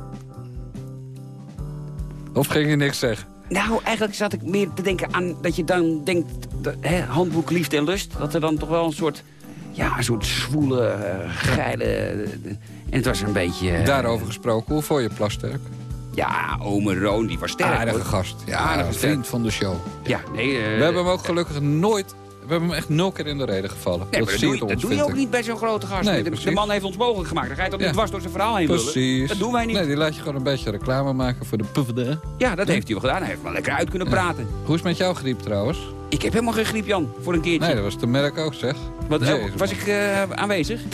Of ging je niks zeggen? Nou, eigenlijk zat ik meer te denken aan dat je dan denkt... hè, handboek Liefde en Lust, dat er dan toch wel een soort... Ja, een soort zwoele, eh, geile... eh, en het was een beetje... eh, Daarover gesproken, hoe vond je Plasterk? Ja, ome Roon, die was sterk. Aardige hoor. gast. Ja, Aardige vriend van de show. Ja, nee... eh, We hebben hem ook gelukkig nooit... We hebben hem echt nul keer in de reden gevallen. Nee, dat, zie doe, je dat doe je ook ik. niet bij zo'n grote gast. Nee, de, man heeft ons mogelijk gemaakt. Dan ga je toch Ja. niet dwars door zijn verhaal heen? Precies. Dat doen wij niet. Nee, die laat je gewoon een beetje reclame maken voor de PvdA. Ja, dat heeft hij wel gedaan. Hij heeft wel lekker uit kunnen praten. Hoe is het met jouw griep trouwens? Ik heb helemaal geen griep, Jan, voor een keertje. Nee, dat was te merk ook, zeg. Wat, Jezus, was man. ik eh, aanwezig?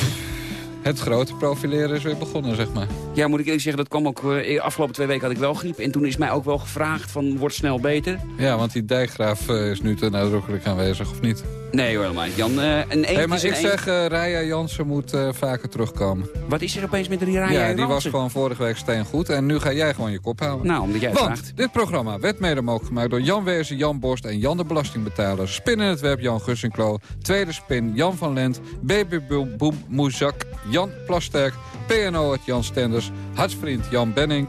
Het grote profileren is weer begonnen, zeg maar. Ja, moet ik eerlijk zeggen, dat kwam ook... eh, afgelopen twee weken had ik wel griep. En toen is mij ook wel gevraagd van, wordt snel beter? Ja, want die dijkgraaf eh, is nu te nadrukkelijk aanwezig, of niet? Nee hoor, niet. Jan, eh een Hey, maar een ik zeg, eh Raya Jansen moet vaker terugkomen. Wat is er opeens met die Raya Ja, die was gewoon vorige week steengoed. En nu ga jij gewoon je kop houden. Nou, omdat jij Want vraagt. dit programma werd mede mogelijk gemaakt door Jan Wezen, Jan Borst en Jan de Belastingbetaler. Spin in het web, Jan Gussinklo. Tweede spin, Jan van Lent. Baby Boom, Boom Moezak, Jan Plasterk. PNO Jan Stenders. Hartsvriend Jan Benning.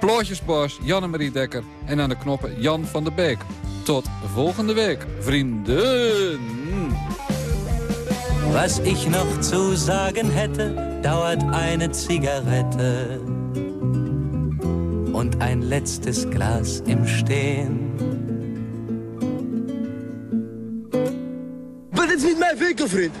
Plootjesbos, Janne-Marie Dekker. En aan de knoppen Jan van der Beek. Tot volgende week, vrienden. Was ich noch zu sagen hätte, dauert eine Zigarette und ein letztes Glas im Stehen. Maar dit is niet mijn winkel, vriend.